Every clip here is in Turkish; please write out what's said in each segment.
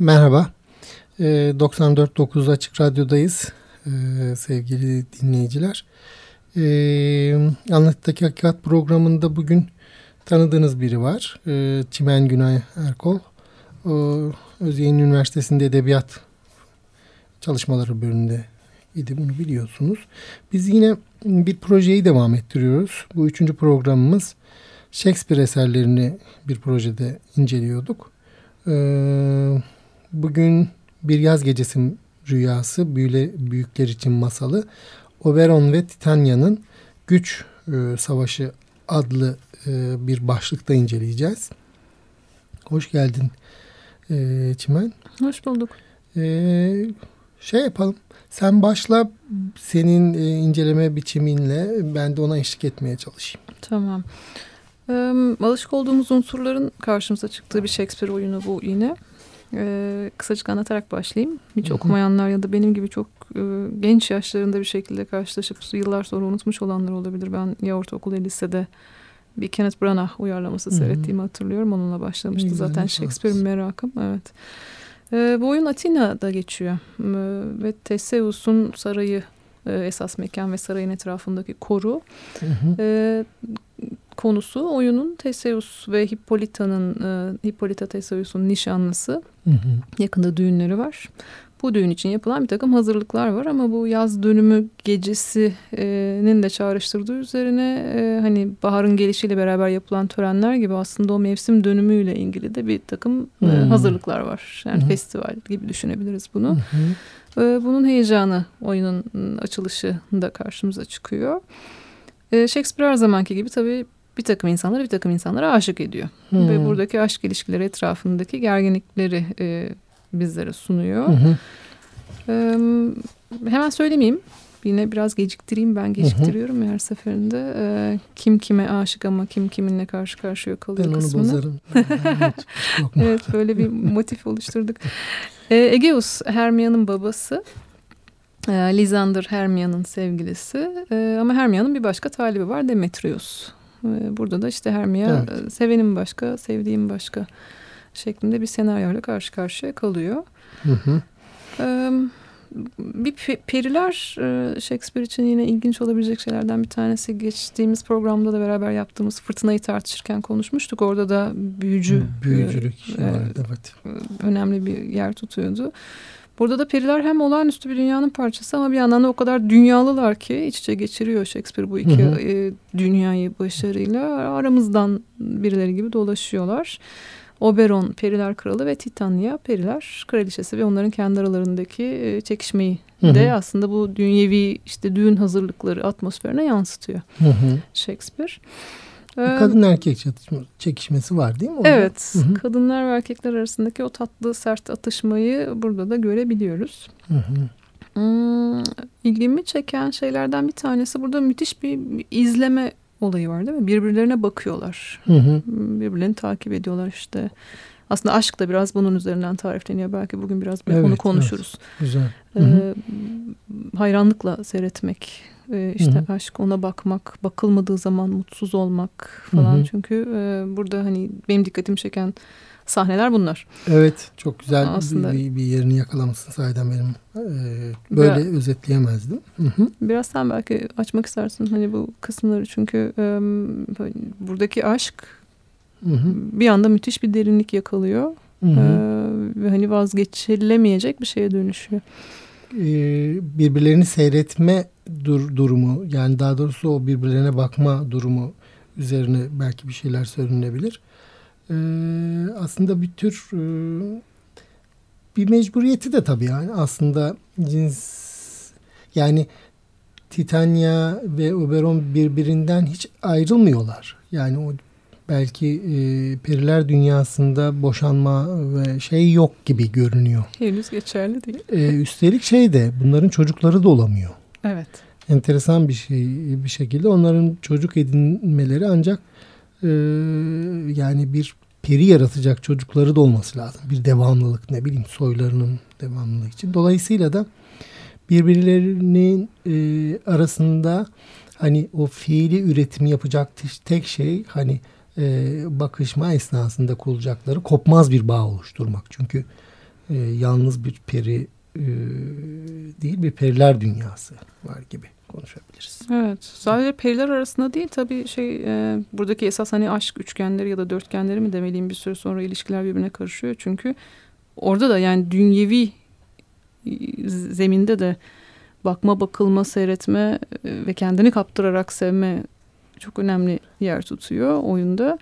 Merhaba. 94.9 Açık Radyo'dayız ee, sevgili dinleyiciler. Ee, Anlatıdaki Hakikat programında bugün tanıdığınız biri var. Ee, Çimen Günay Erkol. Özyeğin Üniversitesi'nde Edebiyat Çalışmaları bölümünde idi bunu biliyorsunuz. Biz yine bir projeyi devam ettiriyoruz. Bu üçüncü programımız Shakespeare eserlerini bir projede inceliyorduk. Ee, bugün Bir Yaz Gecesi Rüyası, Büyüle, Büyükler için Masalı, Oberon ve Titania'nın Güç e, Savaşı adlı e, bir başlıkta inceleyeceğiz. Hoş geldin e, Çimen. Hoş bulduk. E, şey yapalım. Sen başla senin e, inceleme biçiminle ben de ona eşlik etmeye çalışayım. Tamam. Ee, alışık olduğumuz unsurların karşımıza çıktığı bir Shakespeare oyunu bu yine. Ee, kısacık anlatarak başlayayım. Hiç Hı-hı. okumayanlar ya da benim gibi çok e, genç yaşlarında bir şekilde karşılaşıp yıllar sonra unutmuş olanlar olabilir. Ben ya ortaokul ya lisede bir Kenneth Branagh uyarlaması Hı-hı. seyrettiğimi hatırlıyorum. Onunla başlamıştı Güzel, zaten Shakespeare merakım. Evet. Ee, bu oyun Atina'da geçiyor. Ee, ve Theseus'un sarayı e, esas mekan ve sarayın etrafındaki koru. Hı hı. E, konusu oyunun Theseus ve Hippolyta'nın e, Hippolyta Theseus'un nişanlısı. Hı hı. Yakında düğünleri var. Bu düğün için yapılan bir takım hazırlıklar var ama bu yaz dönümü gecesinin de çağrıştırdığı üzerine e, hani baharın gelişiyle beraber yapılan törenler gibi aslında o mevsim dönümüyle ilgili de bir takım e, hmm. hazırlıklar var. Yani hmm. festival gibi düşünebiliriz bunu. Hmm. E, bunun heyecanı oyunun açılışında karşımıza çıkıyor. Shakespeare her zamanki gibi tabii bir takım insanları bir takım insanlara aşık ediyor. Hmm. Ve buradaki aşk ilişkileri etrafındaki gerginlikleri bizlere sunuyor. Hı hı. Ee, hemen söylemeyeyim. Yine biraz geciktireyim ben geciktiriyorum hı hı. her seferinde. Ee, kim kime aşık ama kim kiminle karşı karşıya kalıyor ben kısmını. Ben onu bozarım. evet böyle bir motif oluşturduk. Ee, Egeus Hermia'nın babası. Ee, Lisander Hermia'nın sevgilisi. Ee, ama Hermia'nın bir başka talibi var Demetrius. Ee, burada da işte Hermia evet. sevenim başka, sevdiğim başka şeklinde bir senaryoyla karşı karşıya kalıyor. Hı hı. bir periler Shakespeare için yine ilginç olabilecek şeylerden bir tanesi. Geçtiğimiz programda da beraber yaptığımız fırtınayı tartışırken konuşmuştuk. Orada da büyücü büyücülük e, vardı, evet. önemli bir yer tutuyordu. Burada da periler hem olağanüstü bir dünyanın parçası ama bir yandan da o kadar dünyalılar ki iç içe geçiriyor Shakespeare bu iki hı hı. E, dünyayı başarıyla. Aramızdan birileri gibi dolaşıyorlar. Oberon Periler Kralı ve Titania Periler Kraliçesi ve onların kendi aralarındaki e, çekişmeyi hı hı. de aslında bu dünyevi işte düğün hazırlıkları atmosferine yansıtıyor hı hı. Shakespeare. Ee, kadın erkek çekişmesi var değil mi? Orada? Evet. Hı hı. Kadınlar ve erkekler arasındaki o tatlı sert atışmayı burada da görebiliyoruz. Hı hı. Hmm, ilgimi çeken şeylerden bir tanesi burada müthiş bir izleme olayı var değil mi? Birbirlerine bakıyorlar. Hı hı. Birbirlerini takip ediyorlar işte. Aslında aşk da biraz bunun üzerinden tarifleniyor. Belki bugün biraz evet, onu konuşuruz. Evet, güzel. Hı hı. Ee, hayranlıkla seyretmek, ee, işte hı hı. aşk, ona bakmak, bakılmadığı zaman mutsuz olmak falan. Hı hı. Çünkü e, burada hani benim dikkatimi çeken sahneler bunlar. Evet çok güzel Aslında, bir, bir yerini yakalamışsın sayeden benim. Ee, böyle biraz, özetleyemezdim. Hı hı. Biraz sen belki açmak istersin hani bu kısımları çünkü e, buradaki aşk hı hı. bir anda müthiş bir derinlik yakalıyor. Hı hı. Ee, ve hani vazgeçilemeyecek bir şeye dönüşüyor. Ee, birbirlerini seyretme dur durumu yani daha doğrusu o birbirlerine bakma durumu üzerine belki bir şeyler söylenebilir e, aslında bir tür e, bir mecburiyeti de tabii yani aslında cins yani Titania ve Oberon birbirinden hiç ayrılmıyorlar. Yani o belki e, periler dünyasında boşanma ve şey yok gibi görünüyor. Henüz geçerli değil. E, üstelik şey de bunların çocukları da olamıyor. Evet. Enteresan bir şey bir şekilde onların çocuk edinmeleri ancak e, yani bir peri yaratacak çocukları da olması lazım. Bir devamlılık ne bileyim soylarının devamlılığı için. Dolayısıyla da birbirlerinin e, arasında hani o fiili üretimi yapacak tek şey hani e, bakışma esnasında kurulacakları kopmaz bir bağ oluşturmak. Çünkü e, yalnız bir peri e, değil bir periler dünyası var gibi konuşabiliriz. Evet. Sadece periler arasında değil tabii şey e, buradaki esas hani aşk üçgenleri ya da dörtgenleri mi demeliyim bir süre sonra ilişkiler birbirine karışıyor. Çünkü orada da yani dünyevi e, zeminde de bakma, bakılma, seyretme e, ve kendini kaptırarak sevme çok önemli yer tutuyor oyunda.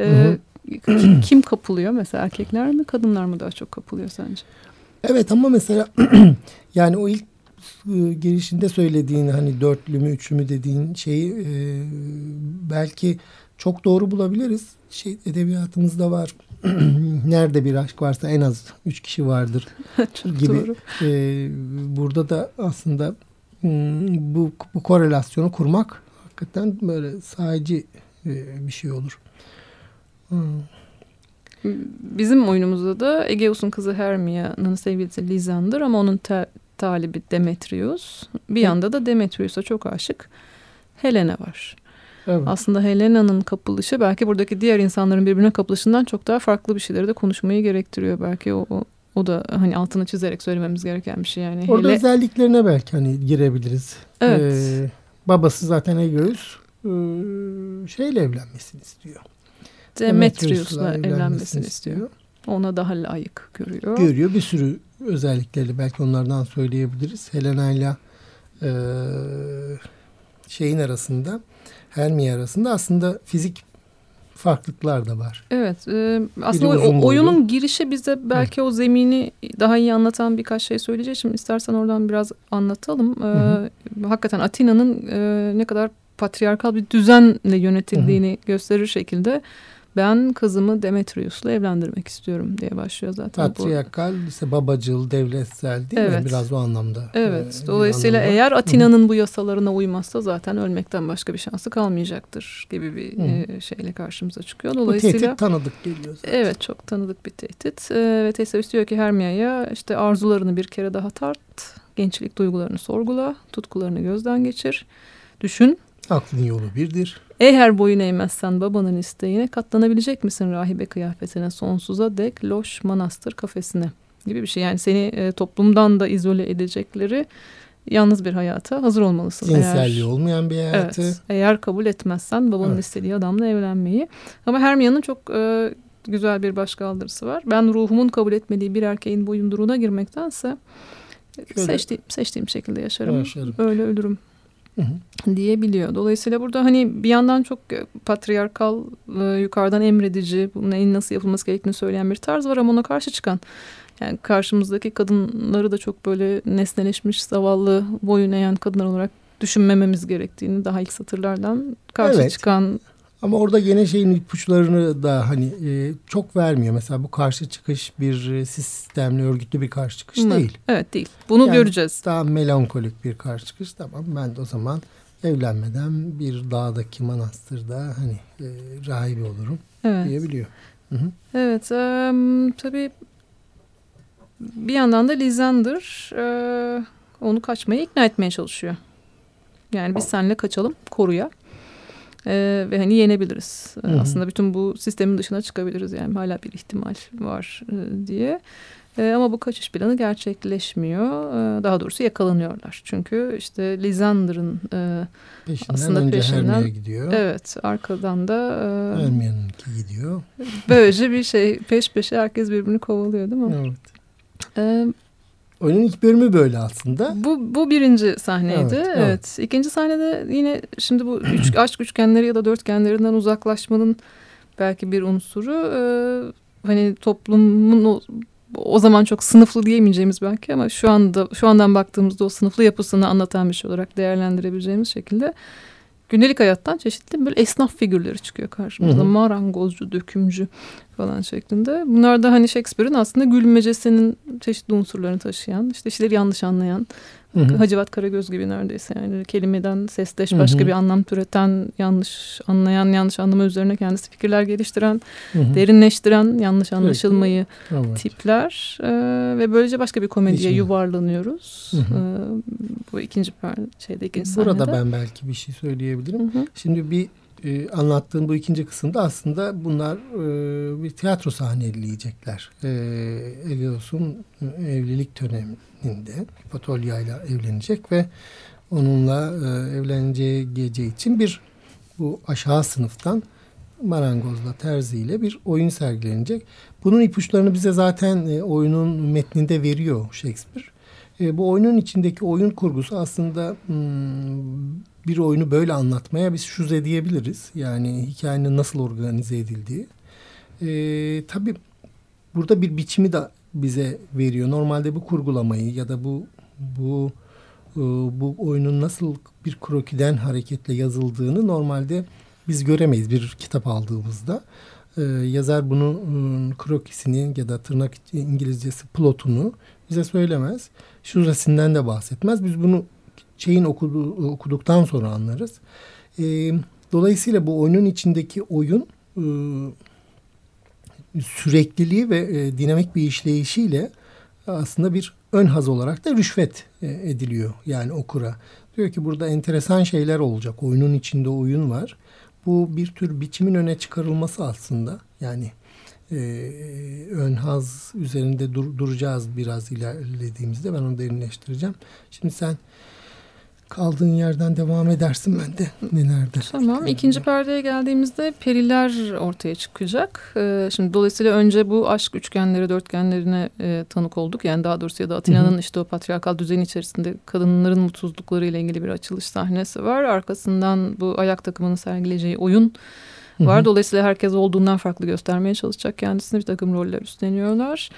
E, hı hı. Kim kapılıyor mesela erkekler mi kadınlar mı daha çok kapılıyor sence? Evet ama mesela yani o ilk e, girişinde söylediğin hani dörtlü mü üçlü mü dediğin şeyi e, belki çok doğru bulabiliriz. Şey edebiyatımızda var. Nerede bir aşk varsa en az üç kişi vardır gibi. Doğru. E, burada da aslında bu, bu korelasyonu kurmak hakikaten böyle sadece e, bir şey olur. Hmm. Bizim oyunumuzda da Egeus'un kızı Hermia'nın sevgilisi Lisandr ama onun te talibi Demetrius. Bir yanda da Demetrius'a çok aşık Helena var. Evet. Aslında Helena'nın kapılışı belki buradaki diğer insanların birbirine kapılışından çok daha farklı bir şeyleri de konuşmayı gerektiriyor. Belki o, o, o da hani altını çizerek söylememiz gereken bir şey yani. Orada Hele... özelliklerine belki hani girebiliriz. Evet. Ee, babası zaten Egeus e, şeyle evlenmesini istiyor. Demetrius'la evlenmesini istiyor. Ona daha layık görüyor. Görüyor. Bir sürü özellikleri belki onlardan söyleyebiliriz. Helena ile e, şeyin arasında Hermie arasında aslında fizik farklılıklar da var. Evet. E, aslında o, oyunun girişi bize belki Hı. o zemini daha iyi anlatan birkaç şey söyleyeceğim. Şimdi istersen oradan biraz anlatalım. E, Hı. Hakikaten Atina'nın e, ne kadar patriarkal bir düzenle yönetildiğini Hı. gösterir şekilde ben kızımı Demetrius'la evlendirmek istiyorum diye başlıyor zaten. Patriyakal, işte babacıl, devletsel değil evet. mi? Biraz o anlamda. Evet. E, Dolayısıyla anlamda. eğer Atina'nın bu yasalarına uymazsa zaten ölmekten başka bir şansı kalmayacaktır gibi bir e, şeyle karşımıza çıkıyor. Dolayısıyla, bu tehdit tanıdık geliyor zaten. Evet çok tanıdık bir tehdit. E, ve Teseus diyor ki Hermia'ya işte arzularını bir kere daha tart, gençlik duygularını sorgula, tutkularını gözden geçir, düşün. Aklın yolu birdir. Eğer boyun eğmezsen babanın isteğine katlanabilecek misin rahibe kıyafetine sonsuza dek loş manastır kafesine gibi bir şey. Yani seni e, toplumdan da izole edecekleri yalnız bir hayata hazır olmalısın. Cinselliği eğer, olmayan bir hayatı. Evet, eğer kabul etmezsen babanın evet. istediği adamla evlenmeyi. Ama Hermia'nın çok e, güzel bir başkaldırısı var. Ben ruhumun kabul etmediği bir erkeğin boyunduruğuna girmektense Şöyle, seçtiğim, seçtiğim şekilde yaşarım. yaşarım. Öyle ölürüm Hı diyebiliyor. Dolayısıyla burada hani bir yandan çok patriarkal, e, yukarıdan emredici, bunun neyin nasıl yapılması gerektiğini söyleyen bir tarz var ama ona karşı çıkan yani karşımızdaki kadınları da çok böyle nesneleşmiş, zavallı, boyun eğen kadınlar olarak düşünmememiz gerektiğini daha ilk satırlardan karşı evet. çıkan ama orada yine şeyin ipuçlarını da hani e, çok vermiyor. Mesela bu karşı çıkış bir e, sistemli örgütlü bir karşı çıkış Hı. değil. Evet değil. Bunu yani göreceğiz. Daha melankolik bir karşı çıkış. Tamam ben de o zaman evlenmeden bir dağdaki manastırda hani e, rahibi olurum evet. diyebiliyor. Hı -hı. Evet um, tabii bir yandan da Lizander e, onu kaçmaya ikna etmeye çalışıyor. Yani biz seninle kaçalım koruya. Ee, ve hani yenebiliriz. Hı hı. Aslında bütün bu sistemin dışına çıkabiliriz yani hala bir ihtimal var e, diye. E, ama bu kaçış planı gerçekleşmiyor. E, daha doğrusu yakalanıyorlar. Çünkü işte Lisandr'ın e, peşinden aslında peşinden gidiyor. Evet, arkadan da e, Hermione'ninki gidiyor. Böylece bir şey peş peşe herkes birbirini kovalıyor değil mi? Evet. E, Oyunun ilk bölümü böyle aslında. Bu, bu birinci sahneydi. Evet, evet. evet. İkinci sahnede yine şimdi bu üç, aşk üçgenleri ya da dörtgenlerinden uzaklaşmanın belki bir unsuru. E, hani toplumun o, o zaman çok sınıflı diyemeyeceğimiz belki ama şu anda şu andan baktığımızda o sınıflı yapısını anlatan bir şey olarak değerlendirebileceğimiz şekilde gündelik hayattan çeşitli böyle esnaf figürleri çıkıyor karşımıza. Hı hı. Marangozcu, dökümcü falan şeklinde. Bunlar da hani Shakespeare'in aslında gülmecesinin çeşitli unsurlarını taşıyan, işte işleri yanlış anlayan, Hı hı. Hacivat Karagöz gibi neredeyse yani kelimeden sesleş başka hı hı. bir anlam türeten, yanlış anlayan, yanlış anlama üzerine kendisi fikirler geliştiren, hı hı. derinleştiren, yanlış anlaşılmayı evet. tipler ee, ve böylece başka bir komediye Hiç yuvarlanıyoruz. Hı hı. Ee, bu ikinci şeyde ikinci Burada sahnede. ben belki bir şey söyleyebilirim. Hı hı. Şimdi bir e, anlattığım bu ikinci kısımda aslında bunlar e, bir tiyatro sahneleyecekler. E, Elios'un evlilik döneminde Patolya ile evlenecek ve onunla e, evleneceği gece için bir bu aşağı sınıftan marangozla terziyle bir oyun sergilenecek. Bunun ipuçlarını bize zaten e, oyunun metninde veriyor Shakespeare. E, bu oyunun içindeki oyun kurgusu aslında hmm, bir oyunu böyle anlatmaya biz şuze diyebiliriz. Yani hikayenin nasıl organize edildiği. E, tabii burada bir biçimi de bize veriyor. Normalde bu kurgulamayı ya da bu bu e, bu oyunun nasıl bir krokiden hareketle yazıldığını normalde biz göremeyiz bir kitap aldığımızda. Ee, yazar bunu ıı, krokisini ya da tırnak İngilizcesi plotunu bize söylemez. Şurasından de bahsetmez. Biz bunu şeyin okudu, okuduktan sonra anlarız. E, dolayısıyla bu oyunun içindeki oyun e, sürekliliği ve e, dinamik bir işleyişiyle aslında bir ön haz olarak da rüşvet e, ediliyor yani okura. Diyor ki burada enteresan şeyler olacak. Oyunun içinde oyun var. Bu bir tür biçimin öne çıkarılması aslında. Yani e, ön haz üzerinde dur, duracağız biraz ilerlediğimizde. Ben onu derinleştireceğim. Şimdi sen kaldığın yerden devam edersin ben de nelerdir. Tamam ikinci perdeye geldiğimizde periler ortaya çıkacak. Ee, şimdi dolayısıyla önce bu aşk üçgenleri dörtgenlerine e, tanık olduk. Yani daha doğrusu ya da Atina'nın işte o patriarkal düzen içerisinde kadınların mutsuzlukları ile ilgili bir açılış sahnesi var. Arkasından bu ayak takımının sergileyeceği oyun var. Dolayısıyla herkes olduğundan farklı göstermeye çalışacak kendisine bir takım roller üstleniyorlar.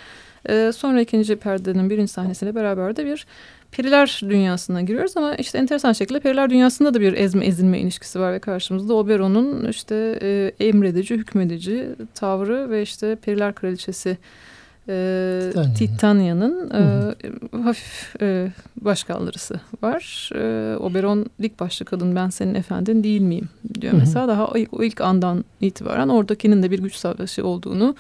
Ee, sonra ikinci perdenin birinci sahnesiyle beraber de bir periler dünyasına giriyoruz ama işte enteresan şekilde periler dünyasında da bir ezme ezilme ilişkisi var ve karşımızda Oberon'un işte e, emredici, hükmedici tavrı ve işte periler kraliçesi e, Titania'nın e, hafif e, başkaldırısı var. E, Oberon dik başlı kadın ben senin efendin değil miyim diyor hı hı. mesela daha ilk, o ilk andan itibaren oradakinin de bir güç savaşı olduğunu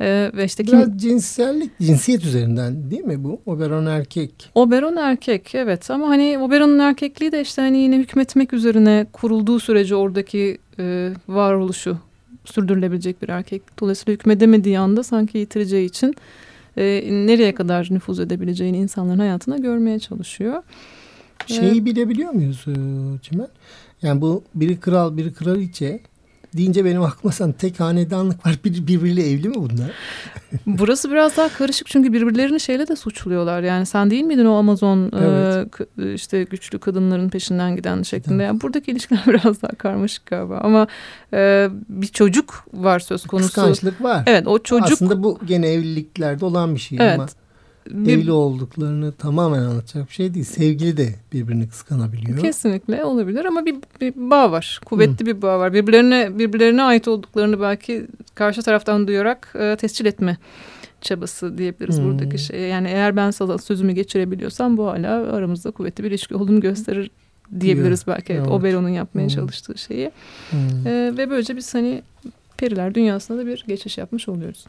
ee, ve işte Biraz kim... cinsellik, cinsiyet üzerinden değil mi bu? Oberon erkek. Oberon erkek evet ama hani Oberon'un erkekliği de işte hani yine hükmetmek üzerine kurulduğu sürece oradaki e, varoluşu sürdürülebilecek bir erkek. Dolayısıyla hükmedemediği anda sanki yitireceği için e, nereye kadar nüfuz edebileceğini insanların hayatına görmeye çalışıyor. Şeyi ee, bilebiliyor muyuz e, Çimen? Yani bu biri kral biri kraliçe deyince benim aklıma sen tek hanedanlık var. Bir, birbiriyle evli mi bunlar? Burası biraz daha karışık çünkü birbirlerini şeyle de suçluyorlar. Yani sen değil miydin o Amazon evet. e, işte güçlü kadınların peşinden giden şeklinde. Yani buradaki ilişkiler biraz daha karmaşık galiba. Ama e, bir çocuk var söz konusu. Kıskançlık var. Evet o çocuk. Aslında bu gene evliliklerde olan bir şey evet. ama evli olduklarını tamamen anlatacak bir şey değil. Sevgili de birbirini kıskanabiliyor. Kesinlikle olabilir ama bir, bir bağ var. Kuvvetli Hı. bir bağ var. Birbirlerine birbirlerine ait olduklarını belki karşı taraftan duyarak e, tescil etme çabası diyebiliriz hmm. buradaki şey. Yani eğer ben sana sözümü geçirebiliyorsam bu hala aramızda kuvvetli bir ilişki olduğunu gösterir diyebiliriz Diyor. belki. Evet. Oberon'un yapmaya hmm. çalıştığı şeyi. Hmm. Ee, ve böylece biz hani periler dünyasında da bir geçiş yapmış oluyoruz.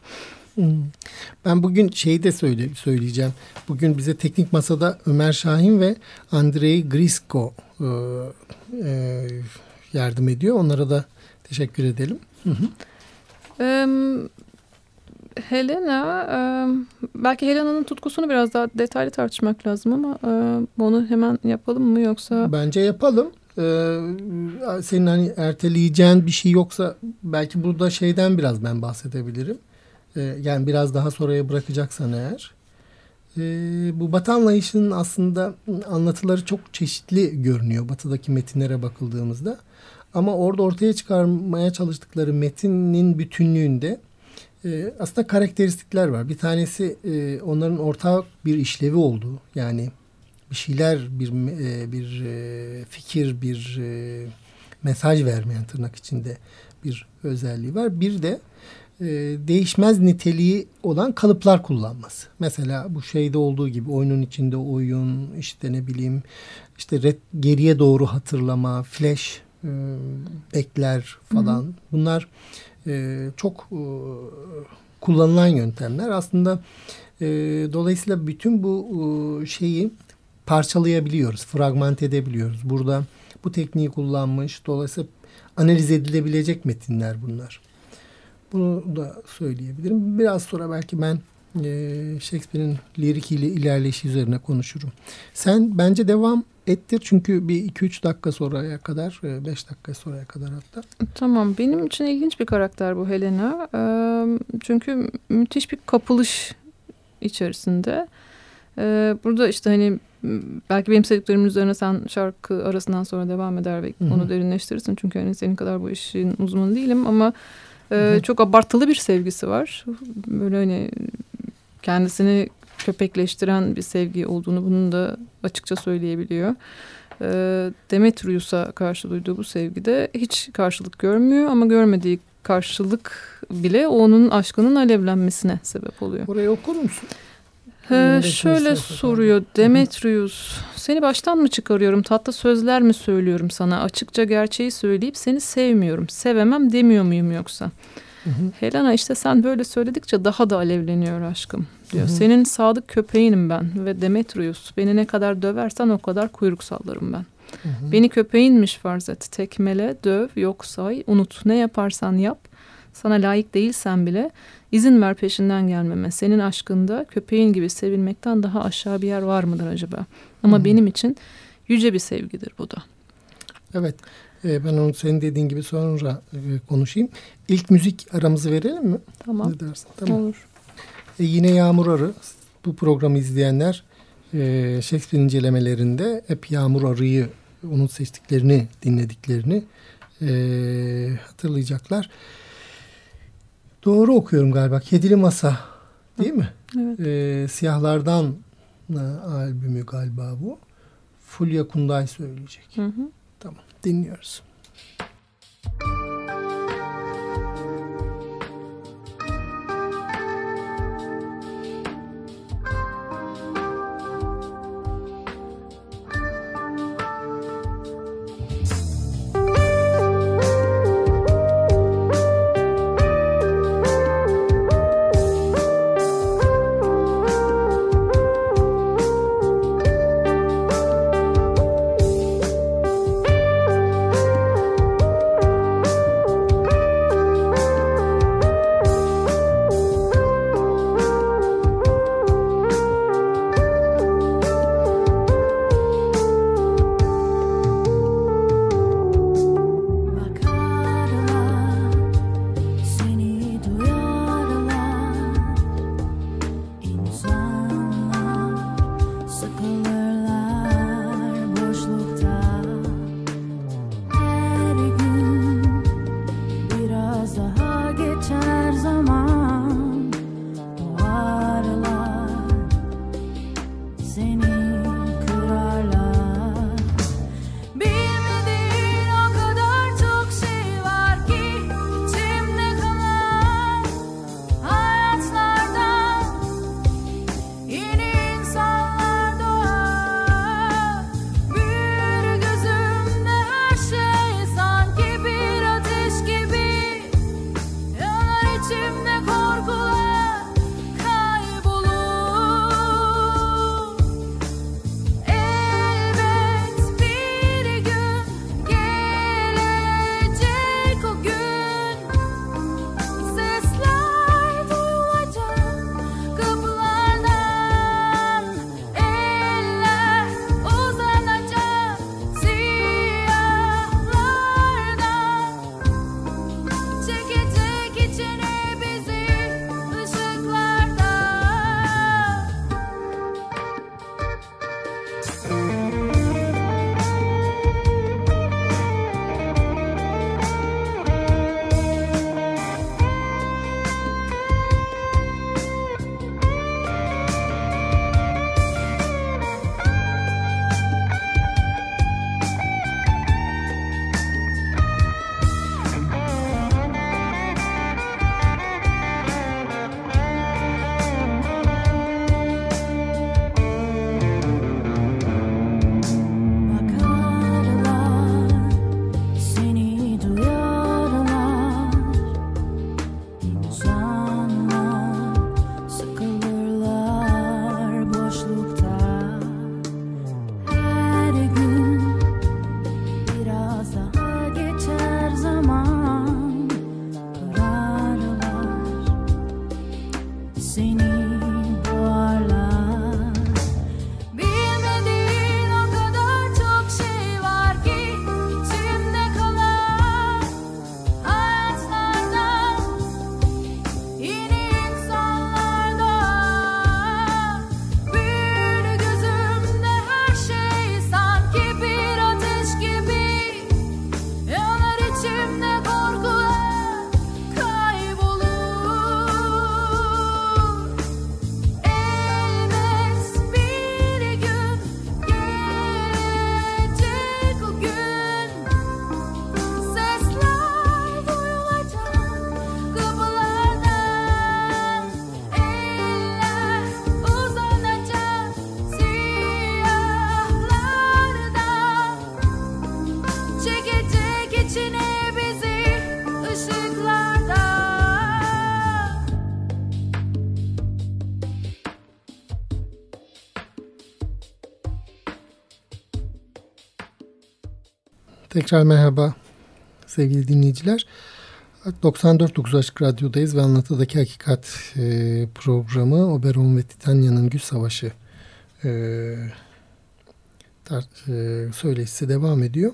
Ben bugün şeyi de söyle, söyleyeceğim. Bugün bize teknik masada Ömer Şahin ve Andrei Grisko e, e, yardım ediyor. Onlara da teşekkür edelim. Hı hı. Um, Helena, e, belki Helena'nın tutkusunu biraz daha detaylı tartışmak lazım ama e, onu hemen yapalım mı yoksa? Bence yapalım. Ee, senin hani erteleyeceğin bir şey yoksa belki burada şeyden biraz ben bahsedebilirim. Ee, yani biraz daha sonraya bırakacaksan eğer. E, bu Batı anlayışının aslında anlatıları çok çeşitli görünüyor batıdaki metinlere bakıldığımızda. Ama orada ortaya çıkarmaya çalıştıkları metinin bütünlüğünde e, aslında karakteristikler var. Bir tanesi e, onların ortak bir işlevi olduğu. Yani bir şeyler, bir e, bir fikir, bir mesaj vermeyen tırnak içinde bir özelliği var. Bir de e, değişmez niteliği olan kalıplar kullanması. Mesela bu şeyde olduğu gibi oyunun içinde oyun, işte ne bileyim, işte red, geriye doğru hatırlama, flash, e, bekler falan. Hı hı. Bunlar e, çok e, kullanılan yöntemler. Aslında e, dolayısıyla bütün bu e, şeyi parçalayabiliyoruz, fragment edebiliyoruz. Burada bu tekniği kullanmış. Dolayısıyla analiz edilebilecek metinler bunlar. Bunu da söyleyebilirim. Biraz sonra belki ben e, Shakespeare'in lirik ile ilerleyişi üzerine konuşurum. Sen bence devam ettir çünkü bir 2-3 dakika sonraya kadar 5 e, dakika sonraya kadar hatta. Tamam benim için ilginç bir karakter bu Helena. E, çünkü müthiş bir kapılış içerisinde. E, burada işte hani belki benim sevdiklerimin üzerine sen şarkı arasından sonra devam eder ve Hı-hı. onu derinleştirirsin. Çünkü hani senin kadar bu işin uzmanı değilim ama e, çok abartılı bir sevgisi var. Böyle hani kendisini köpekleştiren bir sevgi olduğunu bunun da açıkça söyleyebiliyor. E, Demetrius'a karşı duyduğu bu sevgide hiç karşılık görmüyor ama görmediği karşılık bile onun aşkının alevlenmesine sebep oluyor. Orayı okur musun? Ee, şöyle soruyor Demetrius. Seni baştan mı çıkarıyorum? Tatlı sözler mi söylüyorum sana? Açıkça gerçeği söyleyip seni sevmiyorum. Sevemem demiyor muyum yoksa? Hı hı. Helena işte sen böyle söyledikçe daha da alevleniyor aşkım diyor. Hı hı. Senin sadık köpeğinim ben ve Demetrius. Beni ne kadar döversen o kadar kuyruk sallarım ben. Hı hı. Beni köpeğinmiş farz et. Tekmele, döv, yok say, unut. Ne yaparsan yap. Sana layık değilsen bile izin ver peşinden gelmeme. Senin aşkında köpeğin gibi sevilmekten daha aşağı bir yer var mıdır acaba? Ama hı. benim için yüce bir sevgidir bu da. Evet. E, ben onu senin dediğin gibi sonra e, konuşayım. İlk müzik aramızı verelim mi? Tamam. Ne dersin? Tamam. Olur. E, yine Yağmur Arı. Bu programı izleyenler e, Shakespeare incelemelerinde hep Yağmur Arı'yı onun seçtiklerini, dinlediklerini e, hatırlayacaklar. Doğru okuyorum galiba. Kedili Masa değil mi? Evet. E, Siyahlardan e, albümü galiba bu. Fulya Kunday söyleyecek. Hı hı. Tamam dinliyoruz. Tekrar merhaba sevgili dinleyiciler. 94.9 Açık Radyo'dayız ve Anlatıdaki Hakikat e, programı Oberon ve Titanya'nın Güç Savaşı e, tar, e, söyleşisi devam ediyor.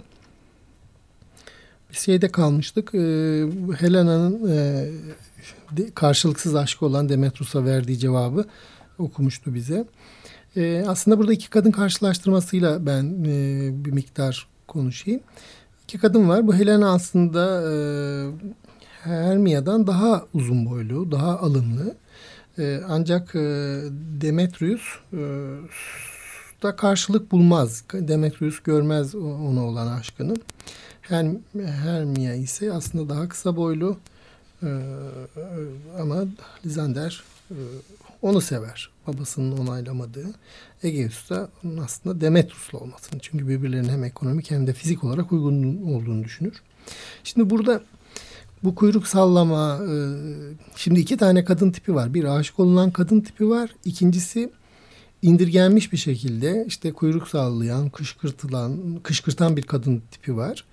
Bir şeyde kalmıştık. E, Helena'nın e, karşılıksız aşkı olan Demetrus'a verdiği cevabı okumuştu bize. E, aslında burada iki kadın karşılaştırmasıyla ben e, bir miktar konuşayım. İki kadın var. Bu Helena aslında e, Hermia'dan daha uzun boylu, daha alımlı. E, ancak e, Demetrius e, da karşılık bulmaz. Demetrius görmez ona olan aşkını. Her, Hermia ise aslında daha kısa boylu e, ama Lizander e, onu sever. Babasının onaylamadığı. Egeus da onun aslında Demetrus'la olmasını. Çünkü birbirlerine hem ekonomik hem de fizik olarak uygun olduğunu düşünür. Şimdi burada bu kuyruk sallama e, şimdi iki tane kadın tipi var. Bir aşık olunan kadın tipi var. İkincisi indirgenmiş bir şekilde işte kuyruk sallayan, kışkırtılan, kışkırtan bir kadın tipi var.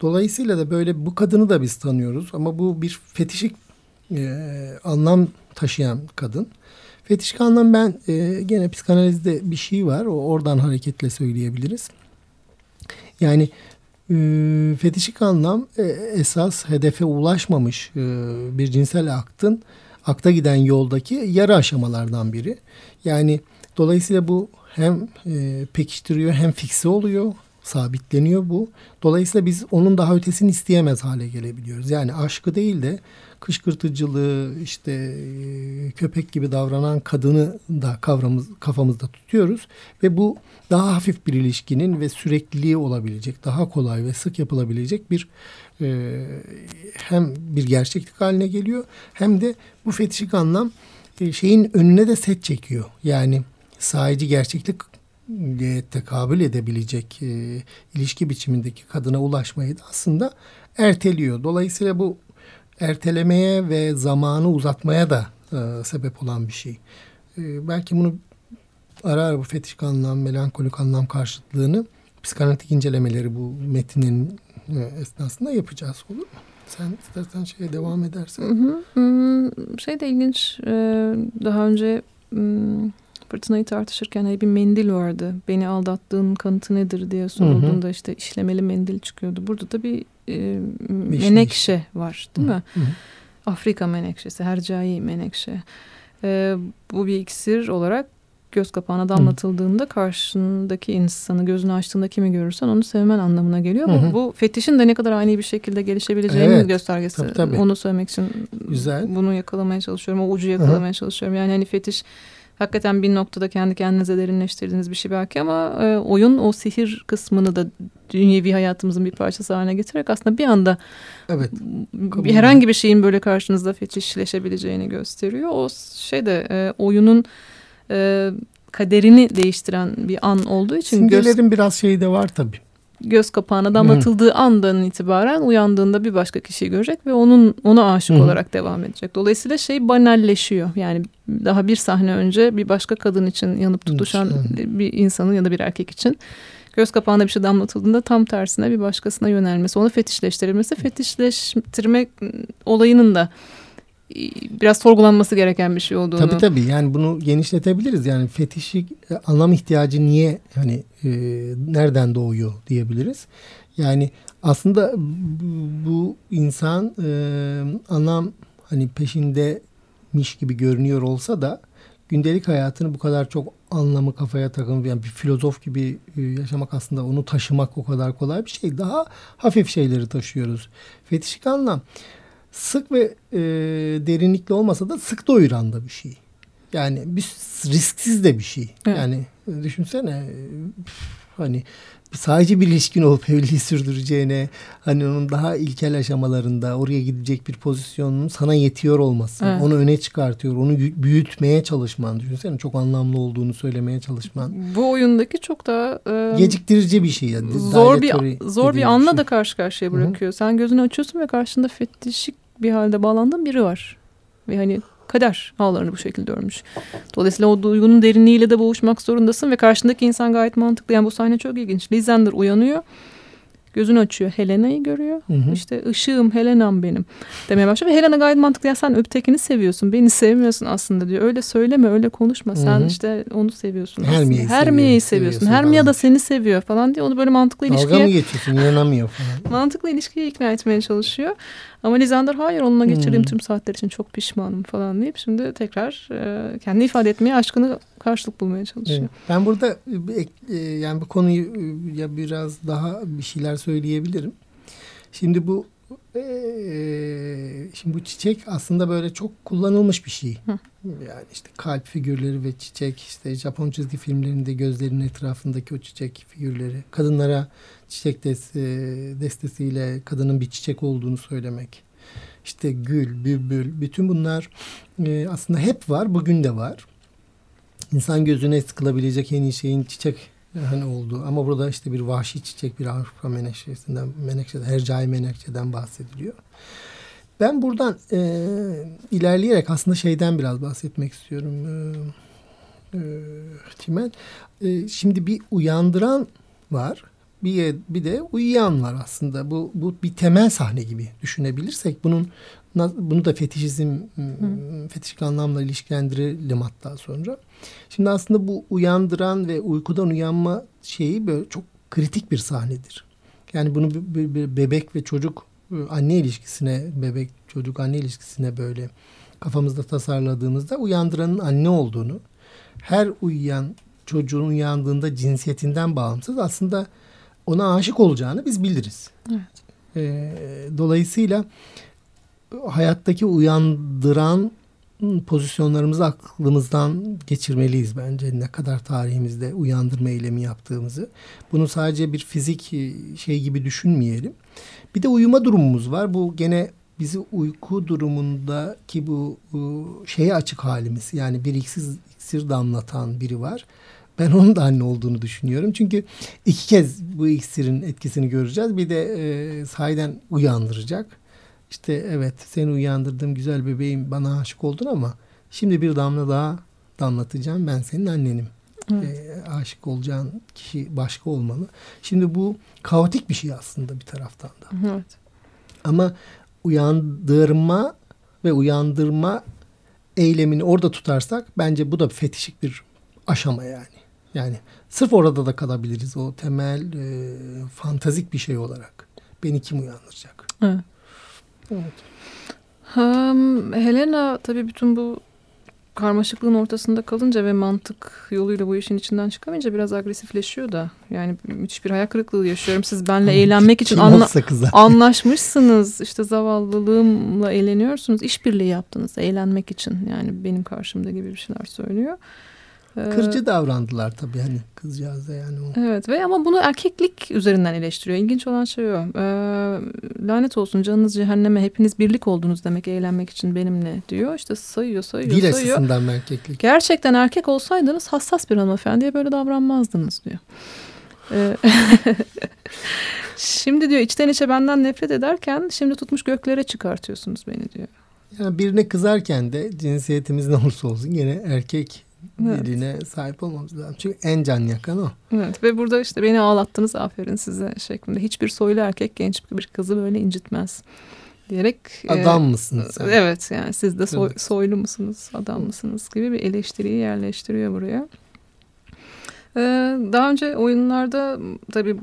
Dolayısıyla da böyle bu kadını da biz tanıyoruz ama bu bir fetişik e, anlam taşıyan kadın. Fetişik anlam ben e, gene psikanalizde bir şey var. O oradan hareketle söyleyebiliriz. Yani e, fetişik anlam e, esas hedefe ulaşmamış e, bir cinsel aktın akta giden yoldaki yarı aşamalardan biri. Yani dolayısıyla bu hem e, pekiştiriyor hem fikse oluyor sabitleniyor bu. Dolayısıyla biz onun daha ötesini isteyemez hale gelebiliyoruz. Yani aşkı değil de kışkırtıcılığı işte köpek gibi davranan kadını da kavramız, kafamızda tutuyoruz. Ve bu daha hafif bir ilişkinin ve sürekliliği olabilecek, daha kolay ve sık yapılabilecek bir e, hem bir gerçeklik haline geliyor hem de bu fetişik anlam e, şeyin önüne de set çekiyor. Yani sahici gerçeklik tekabül edebilecek e, ilişki biçimindeki kadına ulaşmayı da aslında erteliyor. Dolayısıyla bu ertelemeye ve zamanı uzatmaya da e, sebep olan bir şey. E, belki bunu ara ara bu fetişik anlam, melankolik anlam karşıtlığını psikanalitik incelemeleri bu metnin e, esnasında yapacağız olur mu? Sen istersen şeye devam edersen. Hı hı. Şey de ilginç. E, daha önce fırtınayı tartışırken hani bir mendil vardı. Beni aldattığın kanıtı nedir diye sorulduğunda işte işlemeli mendil çıkıyordu. Burada da bir e, menekşe var değil mi? Hı hı. Afrika menekşesi, hercai menekşe. E, bu bir iksir olarak göz kapağına damlatıldığında karşındaki insanı gözünü açtığında kimi görürsen onu sevmen anlamına geliyor. Hı hı. Bu, bu fetişin de ne kadar ani bir şekilde gelişebileceğinin evet, göstergesi. Tabii, tabii. Onu söylemek için Güzel. bunu yakalamaya çalışıyorum. O ucu yakalamaya hı hı. çalışıyorum. Yani hani fetiş hakikaten bir noktada kendi kendinize derinleştirdiğiniz bir şey belki ama e, oyun o sihir kısmını da dünyevi hayatımızın bir parçası haline getirerek aslında bir anda evet, bir, herhangi bir şeyin böyle karşınızda fetişleşebileceğini gösteriyor. O şey de e, oyunun e, kaderini değiştiren bir an olduğu için. Simgelerin biraz şeyi de var tabii göz kapağına damlatıldığı Hı. andan itibaren uyandığında bir başka kişiyi görecek ve onun ona aşık Hı. olarak devam edecek. Dolayısıyla şey banalleşiyor. Yani daha bir sahne önce bir başka kadın için yanıp tutuşan Hı. bir insanın ya da bir erkek için göz kapağına bir şey damlatıldığında tam tersine bir başkasına yönelmesi, onu fetişleştirilmesi, fetişleştirme olayının da biraz sorgulanması gereken bir şey olduğunu. Tabii tabii yani bunu genişletebiliriz. Yani fetişi e, anlam ihtiyacı niye hani e, nereden doğuyor diyebiliriz. Yani aslında bu insan e, anlam hani peşindemiş gibi görünüyor olsa da gündelik hayatını bu kadar çok anlamı kafaya takın yani bir filozof gibi e, yaşamak aslında onu taşımak o kadar kolay bir şey. Daha hafif şeyleri taşıyoruz. Fetişik anlam sık ve e, derinlikli olmasa da sık doyuran da bir şey. Yani bir risksiz de bir şey. Evet. Yani düşünsene hani sadece bir ilişkin olup evliliği sürdüreceğine hani onun daha ilkel aşamalarında oraya gidecek bir pozisyonun sana yetiyor olması. Evet. Onu öne çıkartıyor. Onu büyütmeye çalışman. Düşünsene çok anlamlı olduğunu söylemeye çalışman. Bu oyundaki çok daha e, geciktirici bir şey. Yani. Zor bir zor bir anla şey. da karşı karşıya bırakıyor. Hı-hı. Sen gözünü açıyorsun ve karşında fetişik bir halde bağlandığın biri var. Ve hani kader ağlarını bu şekilde örmüş. Dolayısıyla o duygunun derinliğiyle de boğuşmak zorundasın ve karşındaki insan gayet mantıklı. Yani bu sahne çok ilginç. Lizander uyanıyor. Gözünü açıyor. Helena'yı görüyor. Hı hı. İşte ışığım Helena'm benim demeye başlıyor. Ve Helena gayet mantıklı. Ya sen ötekini seviyorsun. Beni sevmiyorsun aslında diyor. Öyle söyleme öyle konuşma. Sen Hı hı. işte onu seviyorsun Hermia'yı seviyor- seviyorsun. seviyorsun Hermia da seni seviyor falan diye onu böyle mantıklı Dalga ilişkiye mı geçiyorsun? İnanamıyor falan. mantıklı ilişkiye ikna etmeye çalışıyor. Ama Lizander hayır onunla geçirdiğim Hmm. tüm saatler için çok pişmanım falan deyip şimdi tekrar e, kendi ifade etmeye aşkını karşılık bulmaya çalışıyor. Evet. Ben burada ek- e, yani bu konuyu e, ya biraz daha bir şeyler söyleyebilirim. Şimdi bu e, şimdi bu çiçek aslında böyle çok kullanılmış bir şey. Hı. Yani işte kalp figürleri ve çiçek işte Japon çizgi filmlerinde gözlerinin etrafındaki o çiçek figürleri. Kadınlara çiçek des, e, destesiyle kadının bir çiçek olduğunu söylemek. İşte gül, bülbül bütün bunlar e, aslında hep var bugün de var insan gözüne sıkılabilecek en iyi şeyin çiçek hani olduğu. Ama burada işte bir vahşi çiçek, bir Avrupa menekşesinden, menekşeden, hercai menekşeden bahsediliyor. Ben buradan e, ilerleyerek aslında şeyden biraz bahsetmek istiyorum. E, e, Çimen. E, şimdi bir uyandıran var. Bir, bir de uyuyan aslında. Bu, bu bir temel sahne gibi düşünebilirsek bunun bunu da fetişizm, Hı. fetişik anlamla ilişkilendirelim hatta sonra. Şimdi aslında bu uyandıran ve uykudan uyanma şeyi böyle çok kritik bir sahnedir. Yani bunu bir, bir bebek ve çocuk anne ilişkisine, bebek çocuk anne ilişkisine böyle kafamızda tasarladığımızda uyandıranın anne olduğunu, her uyuyan çocuğun uyandığında cinsiyetinden bağımsız aslında ona aşık olacağını biz biliriz. Evet. Ee, dolayısıyla hayattaki uyandıran pozisyonlarımızı aklımızdan geçirmeliyiz bence ne kadar tarihimizde uyandırma eylemi yaptığımızı. Bunu sadece bir fizik şey gibi düşünmeyelim. Bir de uyuma durumumuz var. Bu gene bizi uyku durumundaki bu, bu şeye açık halimiz. Yani bir iksir, iksir damlatan biri var. Ben onun da anne olduğunu düşünüyorum. Çünkü iki kez bu iksirin etkisini göreceğiz. Bir de e, sahiden uyandıracak. İşte evet seni uyandırdım güzel bebeğim bana aşık oldun ama şimdi bir damla daha damlatacağım ben senin annenim. Evet. E, aşık olacağın kişi başka olmalı. Şimdi bu kaotik bir şey aslında bir taraftan da. Evet. Ama uyandırma ve uyandırma eylemini orada tutarsak bence bu da fetişik bir aşama yani. Yani sırf orada da kalabiliriz o temel e, fantazik bir şey olarak. Beni kim uyandıracak? Evet. Evet. Um, Helena tabii bütün bu karmaşıklığın ortasında kalınca ve mantık yoluyla bu işin içinden çıkamayınca biraz agresifleşiyor da. Yani müthiş bir hayal kırıklığı yaşıyorum. Siz benle eğlenmek için anla anlaşmışsınız. İşte zavallılığımla eğleniyorsunuz. İşbirliği yaptınız eğlenmek için. Yani benim karşımda gibi bir şeyler söylüyor. Kırıcı davrandılar tabii hani kızcağız da yani o. Evet ve ama bunu erkeklik üzerinden eleştiriyor. İlginç olan şey o. Ee, lanet olsun canınız cehenneme hepiniz birlik oldunuz demek eğlenmek için benimle diyor. İşte sayıyor sayıyor Dil sayıyor. açısından mı erkeklik? Gerçekten erkek olsaydınız hassas bir hanımefendiye böyle davranmazdınız diyor. Ee, şimdi diyor içten içe benden nefret ederken şimdi tutmuş göklere çıkartıyorsunuz beni diyor. Yani birine kızarken de cinsiyetimiz ne olursa olsun yine erkek Evet. diline sahip olmamız lazım. Çünkü en can yakan o. Evet ve burada işte beni ağlattınız aferin size şeklinde. Hiçbir soylu erkek genç bir kızı böyle incitmez diyerek. Adam e, mısın sen? Evet yani siz de soy, Evet. soylu musunuz adam mısınız gibi bir eleştiriyi yerleştiriyor buraya. Ee, daha önce oyunlarda tabii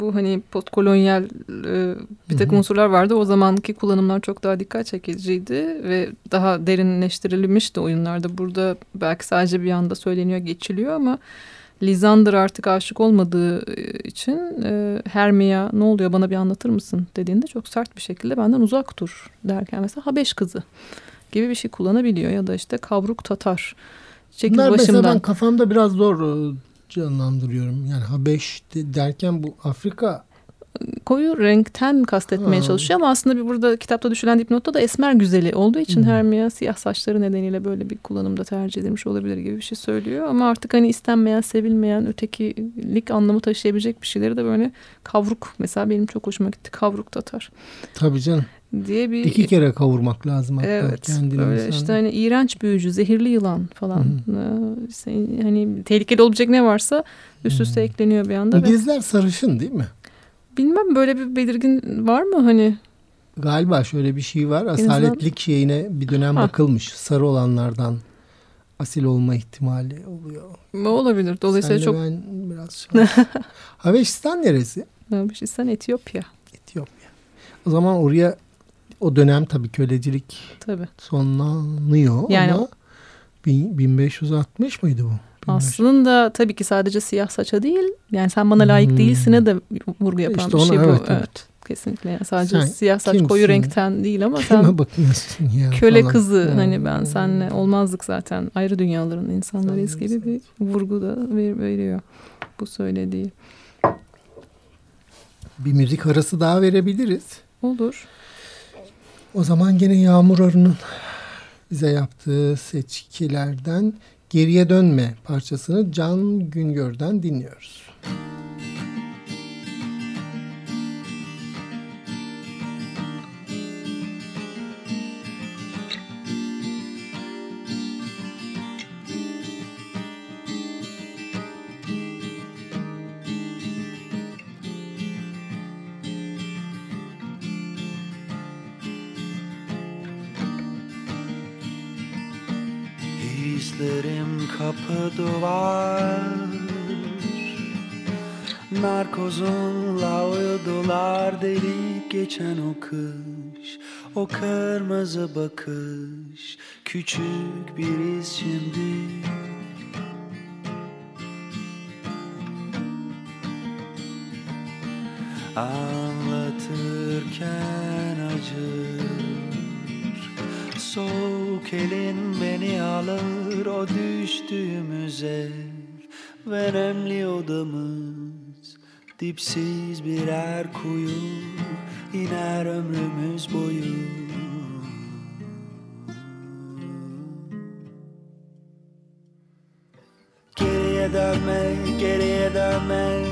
bu hani postkolonyal e, bir takım Hı hı. unsurlar vardı. O zamanki kullanımlar çok daha dikkat çekiciydi ve daha derinleştirilmişti oyunlarda. Burada belki sadece bir anda söyleniyor, geçiliyor ama Lizander artık aşık olmadığı e, için e, Hermia ne oluyor bana bir anlatır mısın dediğinde çok sert bir şekilde benden uzak dur derken mesela Habeş kızı gibi bir şey kullanabiliyor ya da işte kavruk Tatar. Çekil Bunlar mesela başımdan. ben kafamda biraz zor canlandırıyorum. Yani Habeş de- derken bu Afrika koyu renkten kastetmeye Ha. çalışıyor ama aslında bir burada kitapta düşülen dipnotta da esmer güzeli olduğu için Hı. Hermia siyah saçları nedeniyle böyle bir kullanımda tercih edilmiş olabilir gibi bir şey söylüyor. Ama artık hani istenmeyen, sevilmeyen, ötekilik anlamı taşıyabilecek bir şeyleri de böyle kavruk mesela benim çok hoşuma gitti. Kavruk Tatar tabii canım. Diye bir İki kere kavurmak lazım hatta Evet kendini. böyle insan. işte hani iğrenç büyücü, zehirli yılan falan. Ee, işte hani tehlikeli olabilecek ne varsa üst üste Hı. ekleniyor bir anda. ve- İngilizler sarışın değil mi? Bilmem böyle bir belirgin var mı hani? Galiba şöyle bir şey var. Asaletlik şeyine bir dönem ha. bakılmış. Sarı olanlardan asil olma ihtimali oluyor. Ne olabilir? Dolayısıyla Senle çok... ben biraz Habeşistan neresi? Habeşistan Etiyopya. Etiyopya. O zaman oraya o dönem tabii kölecilik tabii. sonlanıyor yani ama 1560 mıydı bu? Aslında tabii ki sadece siyah saça değil. Yani sen bana layık hmm. değilsine de vurgu yapan işte bir şey ona, bu. Evet, evet. Kesinlikle. Yani sadece sen siyah saç kimsin? koyu renkten değil ama sen ya köle falan. kızı hmm. hani ben senle olmazdık zaten. Ayrı dünyaların insanlarıyız gibi bir vurgu da veriyor bu söylediği. Bir müzik arası daha verebiliriz. Olur. O zaman gene Yağmur Arı'nın bize yaptığı seçkilerden Geriye Dönme parçasını Can Güngör'den dinliyoruz. Hislerim duvar Narkozunla uyudular delip geçen o kış O kırmızı bakış. Küçük bir iz şimdi. Anlatırken acır. Soğuk elin beni alır o düştüğümüz ev Veremli odamız Dipsiz birer kuyu iner ömrümüz boyu. Geriye dönme, geriye dönme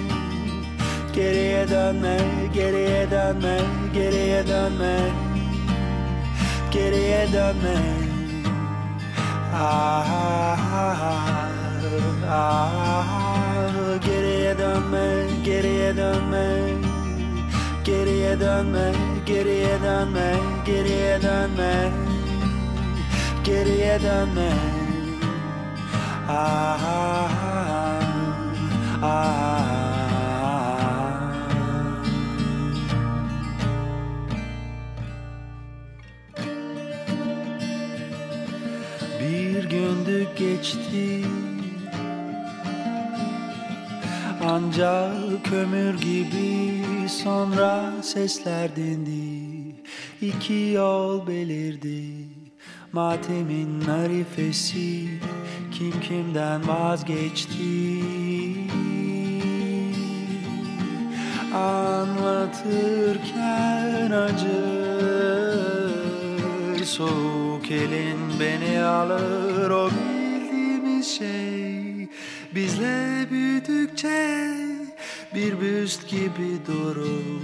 Geriye dönme, geriye dönme, geriye dönme geriye dönme Geriye dönme, Ah, ah, ah, ah. Geçti. Ancak kömür gibi sonra sesler dindi. İki yol belirdi. Matemin narifesi Kim kimden vazgeçti? Anlatırken acır Soğuk elin beni alır o bildiğimiz şey. Bizle büyüdükçe bir büst gibi durur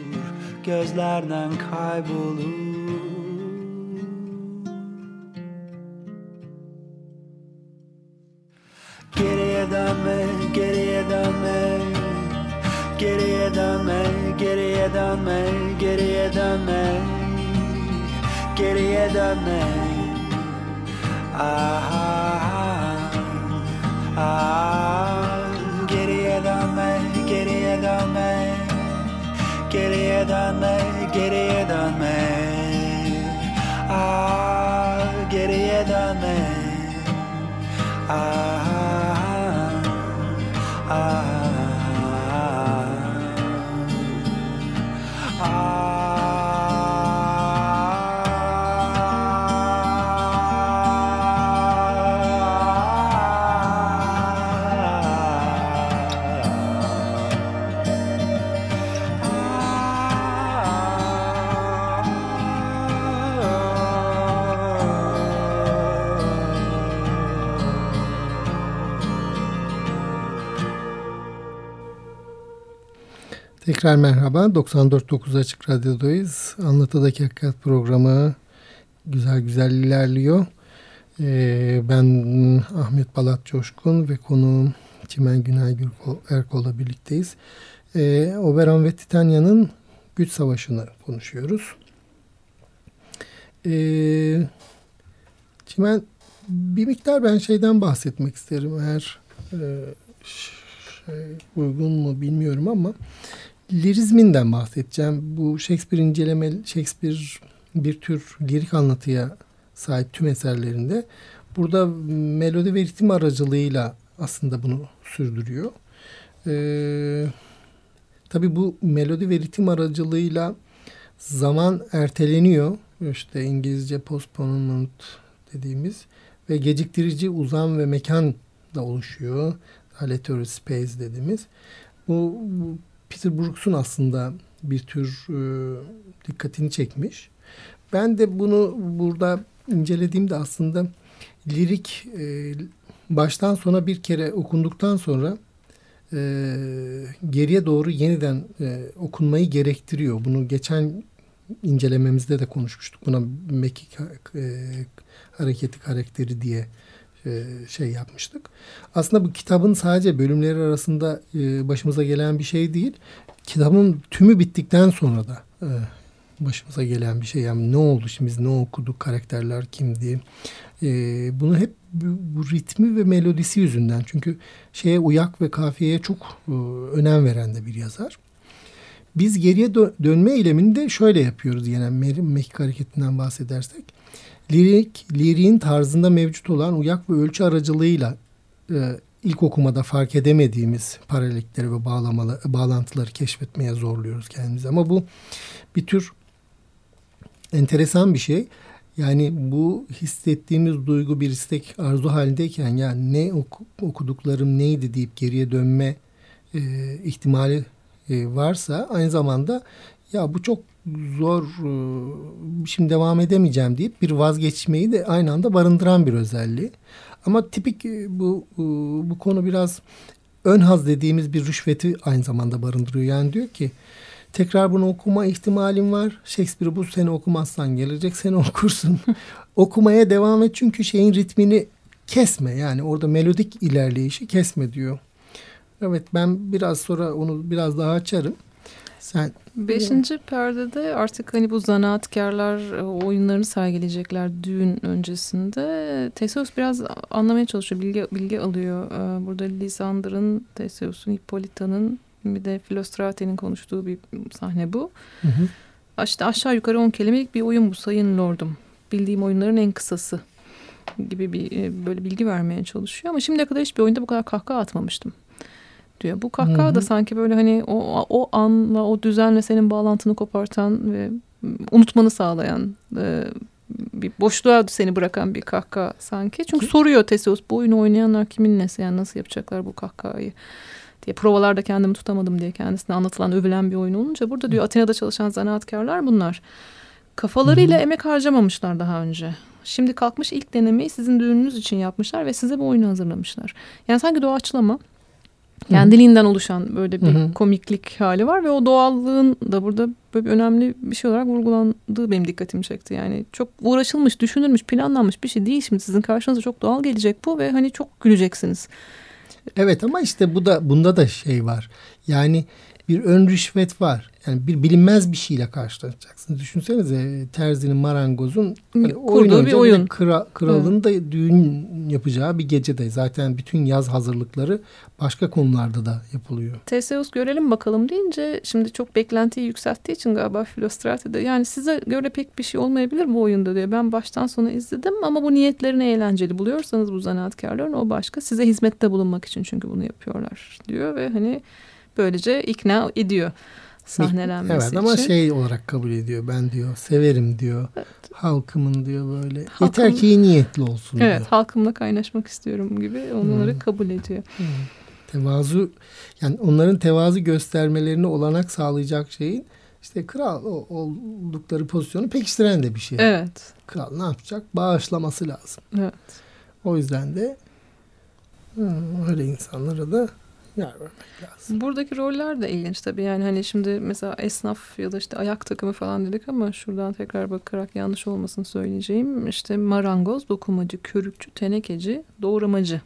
Gözlerden kaybolur. Geriye dönme, geriye dönme. Geriye dönme, geriye dönme, geriye dönme. Geriye dönme. Ah, dönme, geriye dönme Ah, geriye dönme Ah, Tekrar merhaba. 94.9 Açık Radyo'dayız. Anlatıdaki Hakikat programı güzel güzel ilerliyor. Ee, ben Ahmet Balat Coşkun ve konuğum Çimen Günay Erkol'la birlikteyiz. e, Oberon ve Titania'nın güç savaşını konuşuyoruz. E, şimdi ben bir miktar ben şeyden bahsetmek isterim eğer e, şey, uygun mu bilmiyorum ama lirizminden bahsedeceğim. Bu Shakespeare inceleme Shakespeare bir tür lirik anlatıya sahip tüm eserlerinde burada melodi ve ritim aracılığıyla aslında bunu sürdürüyor. Ee, tabii bu melodi ve ritim aracılığıyla zaman erteleniyor. İşte İngilizce postponement dediğimiz ve geciktirici uzam ve mekan da oluşuyor. Aleatory space dediğimiz. Bu, bu Peter Brooks'un aslında bir tür e, dikkatini çekmiş. Ben de bunu burada incelediğimde aslında lirik e, baştan sona bir kere okunduktan sonra e, geriye doğru yeniden e, okunmayı gerektiriyor. Bunu geçen incelememizde de konuşmuştuk. Buna mekik e, hareketi karakteri diye e, şey yapmıştık. Aslında bu kitabın sadece bölümleri arasında e, başımıza gelen bir şey değil. Kitabın tümü bittikten sonra da e, başımıza gelen bir şey. Yani ne oldu şimdi biz ne okuduk karakterler kimdi? bunu hep bu, ritmi ve melodisi yüzünden. Çünkü şeye uyak ve kafiyeye çok önem veren de bir yazar. Biz geriye dönme eylemini de şöyle yapıyoruz yine mekik hareketinden bahsedersek lirik, liriğin tarzında mevcut olan uyak ve ölçü aracılığıyla e, ilk okumada fark edemediğimiz paralellikleri ve bağlamalı, bağlantıları keşfetmeye zorluyoruz kendimizi. Ama bu bir tür enteresan bir şey. Yani bu hissettiğimiz duygu bir istek arzu halindeyken yani ne oku, okuduklarım neydi deyip geriye dönme e, ihtimali e, varsa aynı zamanda ya bu çok zor e, şimdi devam edemeyeceğim deyip bir vazgeçmeyi de aynı anda barındıran bir özelliği. Ama tipik e, bu e, bu konu biraz ön haz dediğimiz bir rüşveti aynı zamanda barındırıyor. Yani diyor ki tekrar bunu okuma ihtimalin var. Shakespeare'ı bu sene okumazsan gelecek sene okursun. Okumaya devam et çünkü şeyin ritmini kesme. Yani orada melodik ilerleyişi kesme diyor. Evet ben biraz sonra onu biraz daha açarım. Sen Beşinci perdede artık hani bu zanaatkarlar e, oyunlarını sergileyecekler düğün öncesinde. Teseus biraz anlamaya çalışıyor, bilgi, bilgi alıyor. E, burada Lisander'ın, Teseus'un, Hippolyta'nın bir de Filostrate'nin konuştuğu bir sahne bu. Hı hı. İşte aşağı yukarı on kelimelik bir oyun bu sayın lordum. Bildiğim oyunların en kısası gibi bir e, böyle bilgi vermeye çalışıyor. Ama şimdiye kadar hiçbir oyunda bu kadar kahkaha atmamıştım diyor. Bu kahkaha da sanki böyle hani o, o anla o düzenle senin bağlantını kopartan ve unutmanı sağlayan e, bir boşluğa seni bırakan bir kahkaha sanki. Çünkü soruyor Teseus bu oyunu oynayanlar kimin nesi yani nasıl yapacaklar bu kahkahayı diye provalarda kendimi tutamadım diye kendisine anlatılan övülen bir oyun olunca burada diyor Atina'da çalışan zanaatkarlar bunlar. Kafalarıyla Hı-hı. emek harcamamışlar daha önce. Şimdi kalkmış ilk denemeyi sizin düğününüz için yapmışlar ve size bu oyunu hazırlamışlar. Yani sanki doğaçlama kendiliğinden oluşan böyle bir Hı-hı. komiklik hali var ve o doğallığın da burada böyle önemli bir şey olarak vurgulandığı benim dikkatimi çekti. Yani çok uğraşılmış, düşünülmüş, planlanmış bir şey değil. Şimdi sizin karşınıza çok doğal gelecek bu ve hani çok güleceksiniz. Evet ama işte bu da bunda da şey var. Yani bir ön rüşvet var. Yani bir bilinmez bir şeyle karşılaşacaksınız. Düşünsenize terzinin marangozun hani kurduğu bir oyun. Kra, kralın da düğün yapacağı bir gecede. Zaten bütün yaz hazırlıkları başka konularda da yapılıyor. Teseus görelim bakalım deyince şimdi çok beklentiyi yükselttiği için galiba Filostrate'de yani size göre pek bir şey olmayabilir bu oyunda diyor. Ben baştan sona izledim ama bu niyetlerini eğlenceli buluyorsanız bu zanaatkarların o başka. Size hizmette bulunmak için çünkü bunu yapıyorlar diyor ve hani böylece ikna ediyor sahnelenmesi evet, için. Evet ama şey olarak kabul ediyor. Ben diyor severim diyor. Evet. Halkımın diyor böyle. Halkım, Yeter ki iyi niyetli olsun evet, diyor. halkımla kaynaşmak istiyorum gibi onları hmm. kabul ediyor. Hmm. Tevazu yani onların tevazu göstermelerine olanak sağlayacak şeyin işte kral oldukları pozisyonu pekiştiren de bir şey. Evet. Kral ne yapacak? Bağışlaması lazım. Evet. O yüzden de öyle insanlara da yer vermek lazım. Buradaki roller de ilginç tabii. Yani hani şimdi mesela esnaf ya da işte ayak takımı falan dedik ama şuradan tekrar bakarak yanlış olmasını söyleyeceğim. İşte marangoz, dokumacı, körükçü, tenekeci, doğramacı.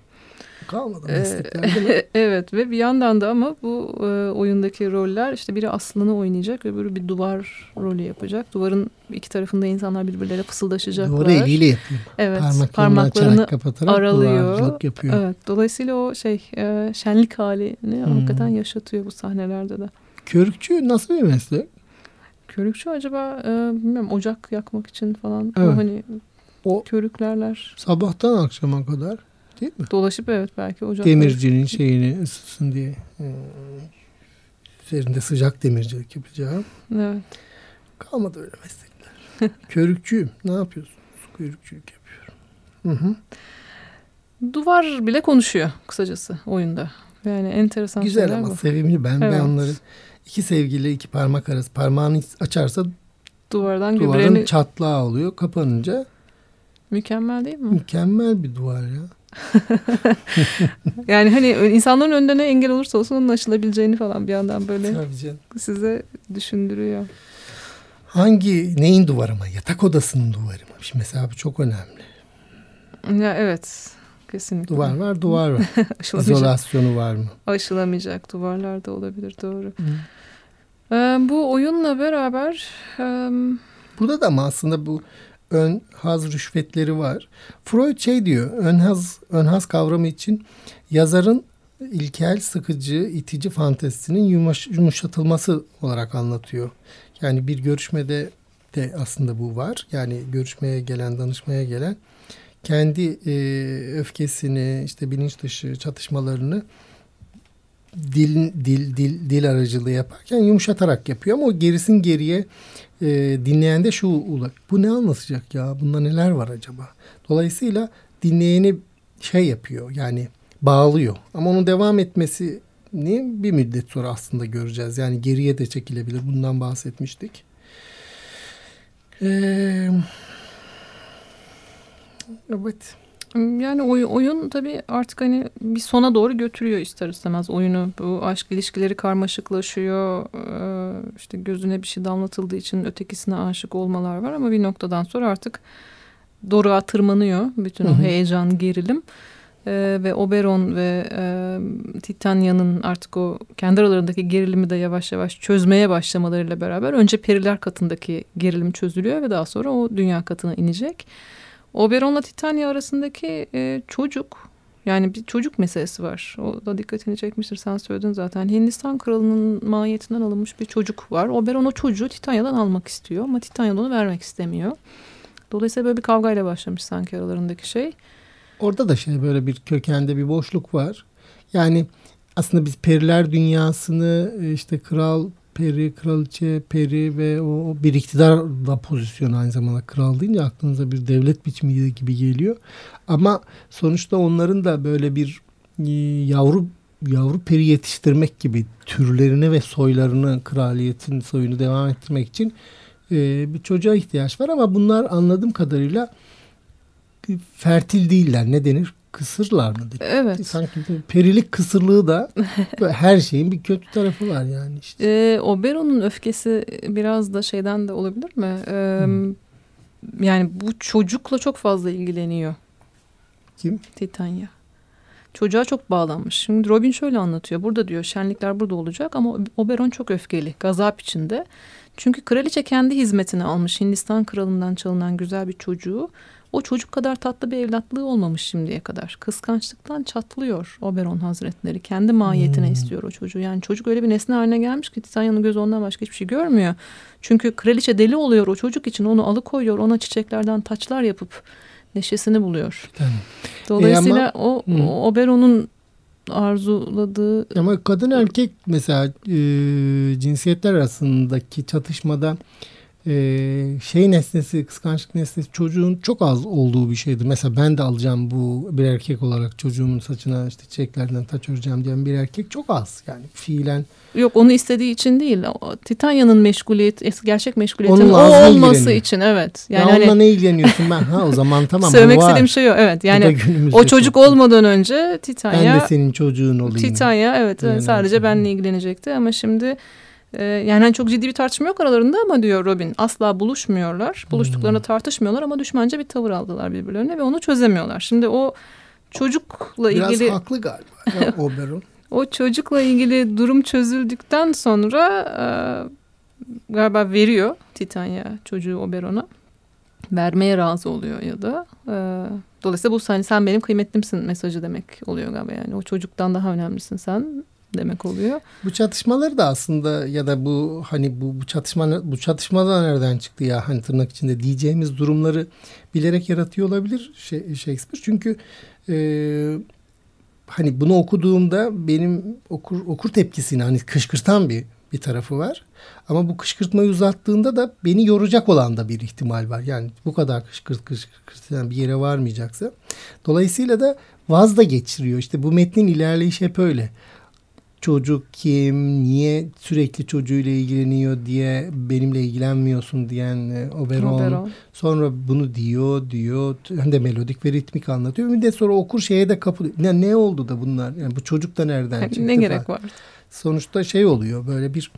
Kalmadı Ee, meslekler değil mi? evet ve bir yandan da ama bu e, oyundaki roller işte biri aslanı oynayacak öbürü bir duvar rolü yapacak. Duvarın iki tarafında insanlar birbirleriyle fısıldaşacaklar. Duvarı eliyle yapıyor. Evet Parmaklarını, parmaklarını açarak kapatarak aralıyor. yapıyor. Evet, dolayısıyla o şey e, şenlik halini Hmm. hakikaten yaşatıyor bu sahnelerde de. Körükçü nasıl bir meslek? Körükçü acaba e, bilmiyorum ocak yakmak için falan Evet. o hani O- körüklerler Sabahtan akşama kadar değil mi? dolaşıp evet belki ocak Demircinin şeyini ısıtsın diye. Ee, üzerinde sıcak demircilik yapacağım. Evet. Kalmadı öyle meslekler. Körükçüyüm. Ne yapıyorsun? Su körükçülük yapıyorum. Hı hı. Duvar bile konuşuyor kısacası oyunda. Yani enteresan Güzel şeyler ama bu. sevimli. Ben ben Evet. onları iki sevgili iki parmak arası parmağını açarsa Duvardan duvarın birbirlerini çatlağı oluyor. Kapanınca mükemmel değil mi? mükemmel bir duvar ya. Yani hani insanların önünde ne engel olursa olsun onun aşılabileceğini falan bir yandan böyle size düşündürüyor. Hangi neyin duvarı mı? Yatak odasının duvarı mı? Şimdi mesela bu çok önemli. Ya evet. Kesinlikle. Duvar var, duvar var. İzolasyonu var mı? aşılamayacak duvarlar da olabilir doğru. Ee, bu oyunla beraber e, Burada da ama aslında bu ön haz rüşvetleri var. Freud şey diyor, ön haz, ön haz kavramı için yazarın ilkel, sıkıcı, itici fantezisinin yumuş, yumuşatılması olarak anlatıyor. Yani bir görüşmede de aslında bu var. Yani görüşmeye gelen, danışmaya gelen kendi e, öfkesini, işte bilinç dışı çatışmalarını dil dil dil dil aracılığı yaparken yumuşatarak yapıyor ama o gerisin geriye e, dinleyen de şu bu ne anlatacak ya? Bunda neler var acaba? Dolayısıyla dinleyeni şey yapıyor yani bağlıyor. Ama onun devam etmesini bir müddet sonra aslında göreceğiz. Yani geriye de çekilebilir. Bundan bahsetmiştik. Ee, evet yani oy- oyun tabii artık hani bir sona doğru götürüyor ister istemez oyunu. Bu aşk ilişkileri karmaşıklaşıyor. Ee, işte gözüne bir şey damlatıldığı için ötekisine aşık olmalar var ama bir noktadan sonra artık doruğa tırmanıyor bütün o heyecan, gerilim. Ee, ve Oberon ve e, Titania'nın artık o kendi aralarındaki gerilimi de yavaş yavaş çözmeye başlamalarıyla beraber önce periler katındaki gerilim çözülüyor ve daha sonra o dünya katına inecek. Oberon'la Titania arasındaki e, çocuk yani bir çocuk meselesi var. O da dikkatini çekmiştir sen söyledin zaten. Hindistan kralının mahiyetinden alınmış bir çocuk var. Oberon o çocuğu Titania'dan almak istiyor ama Titania da onu vermek istemiyor. Dolayısıyla böyle bir kavgayla başlamış sanki aralarındaki şey. Orada da şey böyle bir kökende bir boşluk var. Yani aslında biz periler dünyasını e, işte kral peri, kraliçe peri ve o, bir iktidar da pozisyonu aynı zamanda kral deyince aklınıza bir devlet biçimi gibi geliyor. Ama sonuçta onların da böyle bir e, yavru yavru peri yetiştirmek gibi türlerini ve soylarını kraliyetin soyunu devam ettirmek için e, bir çocuğa ihtiyaç var ama bunlar anladığım kadarıyla fertil değiller. Ne denir? Kısırlar mı? Evet. Sanki perilik kısırlığı da her şeyin bir kötü tarafı var yani işte. Ee, Oberon'un öfkesi biraz da şeyden de olabilir mi? Ee, Yani bu çocukla çok fazla ilgileniyor Kim? Titania. Çocuğa çok bağlanmış. Şimdi Robin şöyle anlatıyor. Burada diyor şenlikler burada olacak ama Oberon çok öfkeli. Gazap içinde. Çünkü kraliçe kendi hizmetine almış Hindistan kralından çalınan güzel bir çocuğu. O çocuk kadar tatlı bir evlatlığı olmamış şimdiye kadar. Kıskançlıktan çatlıyor Oberon Hazretleri. Kendi mahiyetine Hmm. istiyor o çocuğu. Yani çocuk öyle bir nesne haline gelmiş ki Titania'nın gözü ondan başka hiçbir şey görmüyor. Çünkü kraliçe deli oluyor o çocuk için. Onu alıkoyuyor. Ona çiçeklerden taçlar yapıp neşesini buluyor. Tamam. Dolayısıyla E o, Hı. o Oberon'un arzuladığı Ama kadın erkek mesela e, cinsiyetler arasındaki çatışmada e, şey nesnesi, kıskançlık nesnesi çocuğun çok az olduğu bir şeydir. Mesela ben de alacağım bu bir erkek olarak çocuğumun saçına işte çiçeklerden taç öreceğim diyen bir erkek çok az. Yani fiilen yok onu istediği için değil. O, Titania'nın meşguliyet, gerçek meşguliyetinin Onun o olması için evet. yani ya onunla hani ne ilgileniyorsun ben? Ha o zaman tamam. söylemek var. istediğim şey o. Evet yani o çocuk çok- olmadan önce Ben de senin çocuğun olayım. Titania evet Yani sadece benle ilgilenecekti ama şimdi e, yani hani çok ciddi bir tartışma yok aralarında ama diyor Robin asla buluşmuyorlar. Buluştuklarında Hmm. tartışmıyorlar ama düşmanca bir tavır aldılar birbirlerine ve onu çözemiyorlar. Şimdi o çocukla Biraz ilgili haklı galiba Oberon. o çocukla ilgili durum çözüldükten sonra e, galiba veriyor Titania çocuğu Oberon'a. Vermeye razı oluyor ya da. E, dolayısıyla bu hani sen benim kıymetlimsin mesajı demek oluyor galiba yani. O çocuktan daha önemlisin sen demek oluyor. Bu çatışmaları da aslında ya da bu hani bu, bu çatışma bu çatışma da nereden çıktı ya hani tırnak içinde diyeceğimiz durumları bilerek yaratıyor olabilir Shakespeare. Çünkü e, hani bunu okuduğumda benim okur okur tepkisini hani kışkırtan bir bir tarafı var. Ama bu kışkırtmayı uzattığında da beni yoracak olan da bir ihtimal var. Yani bu kadar kışkırt kışkırt yani bir yere varmayacaksa. Dolayısıyla da vaz da geçiriyor. İşte bu metnin ilerleyişi hep öyle çocuk kim, niye sürekli çocuğuyla ilgileniyor diye benimle ilgilenmiyorsun diyen e, Oberon. Oberon. Sonra bunu diyor, diyor. Hem de melodik ve ritmik anlatıyor. Bir de sonra okur şeye de kapılıyor. Ya ne oldu da bunlar? Yani bu çocuk da nereden çıktı? Ne gerek var? Sonuçta şey oluyor böyle bir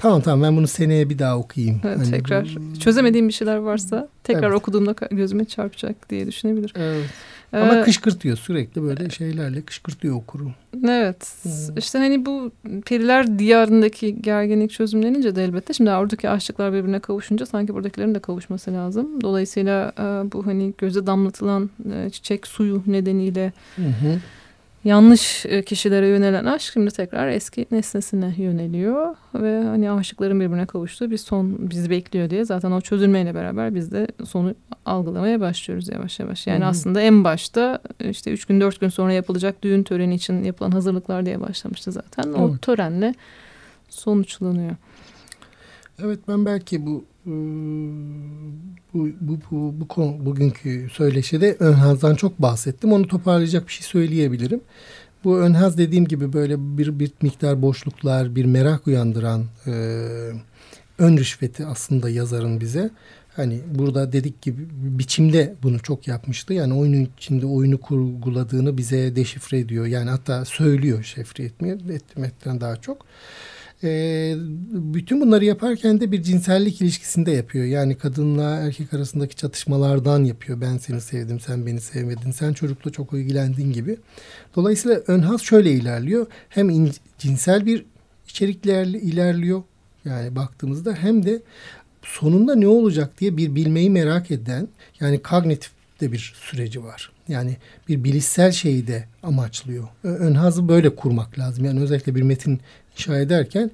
Tamam tamam ben bunu seneye bir daha okuyayım. Evet, hani tekrar bu... çözemediğim bir şeyler varsa tekrar evet. okuduğumda gözüme çarpacak diye düşünebilir. Evet. Ama ee, kışkırtıyor sürekli böyle şeylerle kışkırtıyor okuru. Evet hmm. işte hani bu periler diyarındaki gerginlik çözümlenince de elbette şimdi oradaki aşıklar birbirine kavuşunca sanki buradakilerin de kavuşması lazım. Dolayısıyla e, bu hani göze damlatılan e, çiçek suyu nedeniyle... Hı hı yanlış e, kişilere yönelen aşk şimdi tekrar eski nesnesine yöneliyor ve hani aşıkların birbirine kavuştuğu bir son bizi bekliyor diye zaten o çözülmeyle beraber biz de sonu algılamaya başlıyoruz yavaş yavaş. Yani Hı-hı. aslında en başta işte üç gün dört gün sonra yapılacak düğün töreni için yapılan hazırlıklar diye başlamıştı zaten. O evet. törenle sonuçlanıyor. Evet ben belki bu bu, bu, bu, bu konu, bugünkü söyleşide önhazdan çok bahsettim. Onu toparlayacak bir şey söyleyebilirim. Bu önhaz dediğim gibi böyle bir, bir miktar boşluklar, bir merak uyandıran e, ön rüşveti aslında yazarın bize. Hani burada dedik gibi biçimde bunu çok yapmıştı. Yani oyunun içinde oyunu kurguladığını bize deşifre ediyor. Yani hatta söylüyor şifre etmiyor. Etmekten daha çok. E, bütün bunları yaparken de bir cinsellik ilişkisinde yapıyor. Yani kadınla erkek arasındaki çatışmalardan yapıyor. Ben seni sevdim, sen beni sevmedin, sen çocukla çok ilgilendin gibi. Dolayısıyla ön şöyle ilerliyor. Hem in, cinsel bir içerikle ilerliyor. Yani baktığımızda hem de sonunda ne olacak diye bir bilmeyi merak eden yani kognitif de bir süreci var. Yani bir bilişsel şeyi de amaçlıyor. Ön hazı böyle kurmak lazım. Yani özellikle bir metin inşa ederken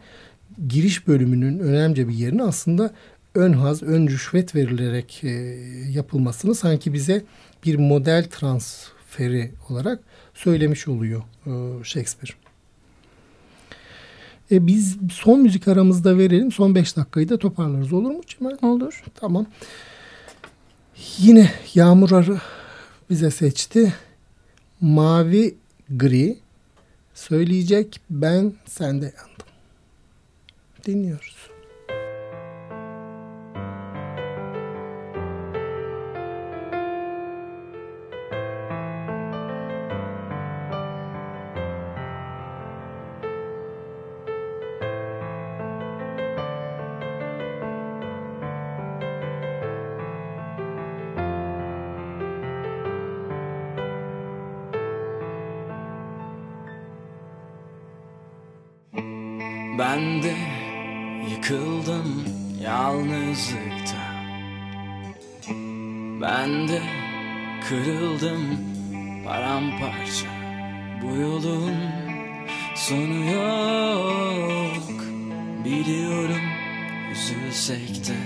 giriş bölümünün önemli bir yerini aslında ön haz, ön rüşvet verilerek e, yapılmasını sanki bize bir model transferi olarak söylemiş oluyor e, Shakespeare. E, biz son müzik aramızda verelim. Son beş dakikayı da toparlarız. Olur mu Çimen? Olur. Tamam. Yine Yağmur Arı bize seçti. Mavi Gri söyleyecek ben sende yandım. Dinliyoruz. De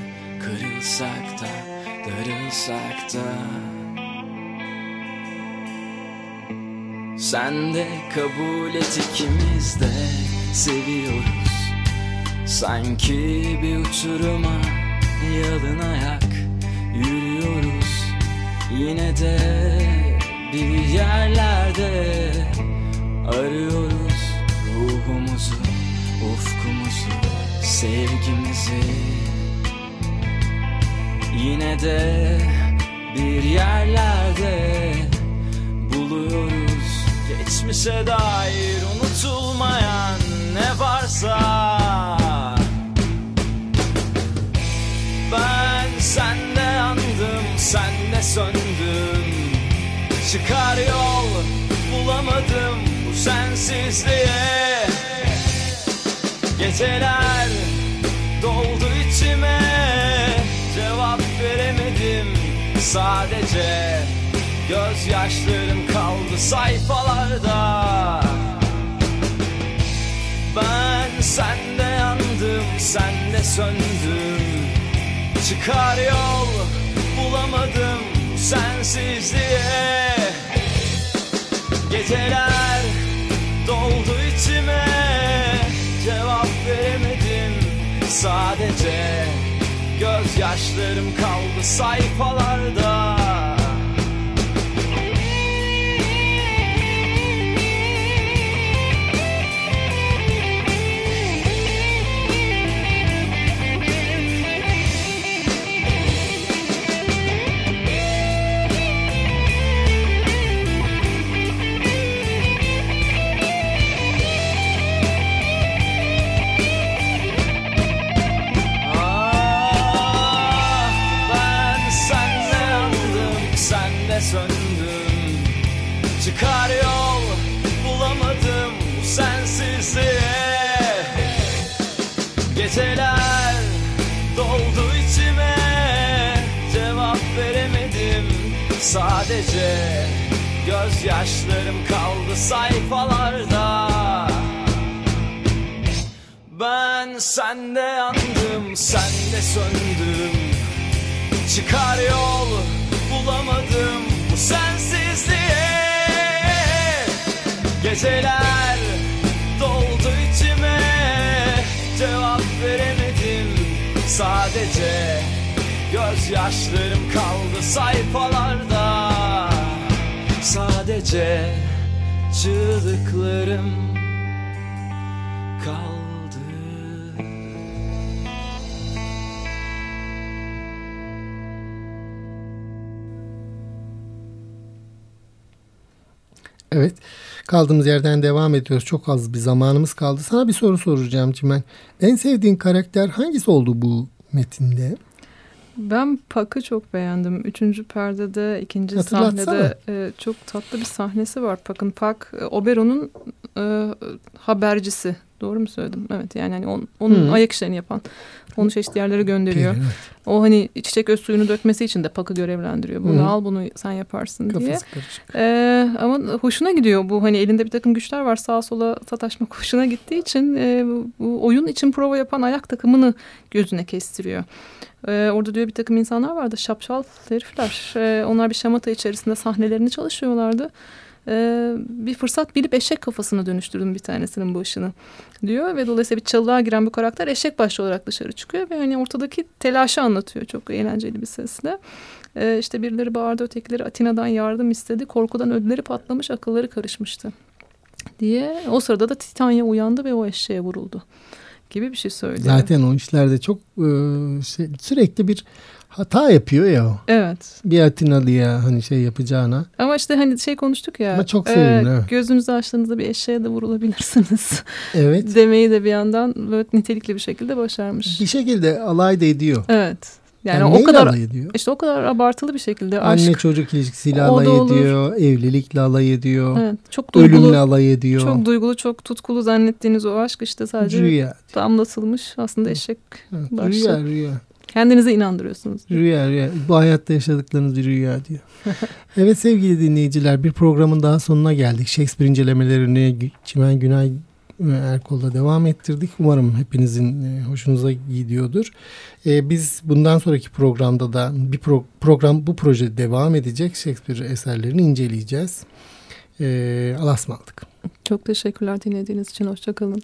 kırılsak da darılsak da. Sen de kabul et ikimiz de seviyoruz. Sanki bir uçuruma yalın ayak yürüyoruz. Yine de bir yerlerde arıyoruz Ruhumuzu, ufkumuzu, sevgimizi Yine de bir yerlerde buluyoruz. Geçmişe dair unutulmayan ne varsa. Ben sende yandım, sende söndüm. Çıkar yol sensizliğe. Geceler sadece Gözyaşlarım kaldı sayfalarda. Ben sende yandım, sende söndüm. Çıkar yol bulamadım sensizliğe. Geceler doldu içime. Cevap veremedim sadece Gözyaşlarım kaldı sayfalarda Gözyaşlarım kaldı sayfalarda Sadece çığlıklarım kaldı Evet. Kaldığımız yerden devam ediyoruz. Çok az bir zamanımız kaldı. Sana bir soru soracağım Cimen. En sevdiğin karakter hangisi oldu bu metinde? Ben Pak'ı çok beğendim. Üçüncü perdede, ikinci sahnede e, çok tatlı bir sahnesi var Pak'ın. Pak, e, Oberon'un e, habercisi. Doğru mu söyledim? Evet yani hani on- onun Hı. ayak işlerini yapan. Onu çeşitli yerlere gönderiyor. Peri, evet. O hani çiçek öz suyunu dökmesi için de Pak'ı görevlendiriyor. Bunu Hı. al bunu sen yaparsın diye. Kafası karışık. Ee, ama hoşuna gidiyor bu hani elinde bir takım güçler var sağa sola sataşmak hoşuna gittiği için e, bu, bu oyun için prova yapan ayak takımını gözüne kestiriyor. Ee, orada diyor bir takım insanlar vardı şapşal herifler. Ee, onlar bir şamata içerisinde sahnelerini çalışıyorlardı. Ee, bir fırsat bilip eşek kafasına dönüştürdüm bir tanesinin başını diyor ve dolayısıyla bir çalığa giren bu karakter eşek başlı olarak dışarı çıkıyor ve hani ortadaki telaşı anlatıyor çok eğlenceli bir sesle. Ee, işte birileri bağırdı ötekileri Atina'dan yardım istedi korkudan ödleri patlamış akılları karışmıştı diye o sırada da Titanya uyandı ve o eşeğe vuruldu gibi bir şey söylüyor. Zaten o işlerde çok e, şey, sürekli bir hata yapıyor ya o. Evet Bir Atinalı'ya hani şey yapacağına. ama işte hani şey konuştuk ya. Ama çok sevimli, evet. Gözünüzü açtığınızda bir eşeğe de vurulabilirsiniz Evet. demeyi de bir yandan böyle nitelikli bir şekilde başarmış. Bir şekilde alay da ediyor. Evet. Yani, Yani o kadar alay ediyor? işte o kadar abartılı bir şekilde Anne aşk. çocuk ilişkisiyle alay ediyor. Evlilikle alay ediyor. Evet, çok duygulu. Ölümle alay ediyor. Çok duygulu, çok tutkulu zannettiğiniz o aşk işte sadece Rüya. damlatılmış aslında eşek Evet, başlı. Rüya rüya. Kendinize inandırıyorsunuz. Rüya rüya. Bu hayatta yaşadıklarınız bir rüya diyor. evet sevgili dinleyiciler bir programın daha sonuna geldik. Shakespeare incelemelerini Çimen Günay Erkol'da devam ettirdik. Umarım hepinizin e, hoşunuza gidiyordur. E, biz bundan sonraki programda da bir pro- program bu proje devam edecek. Shakespeare eserlerini inceleyeceğiz. E, Allah'a ısmarladık. Çok teşekkürler dinlediğiniz için. Hoşçakalın.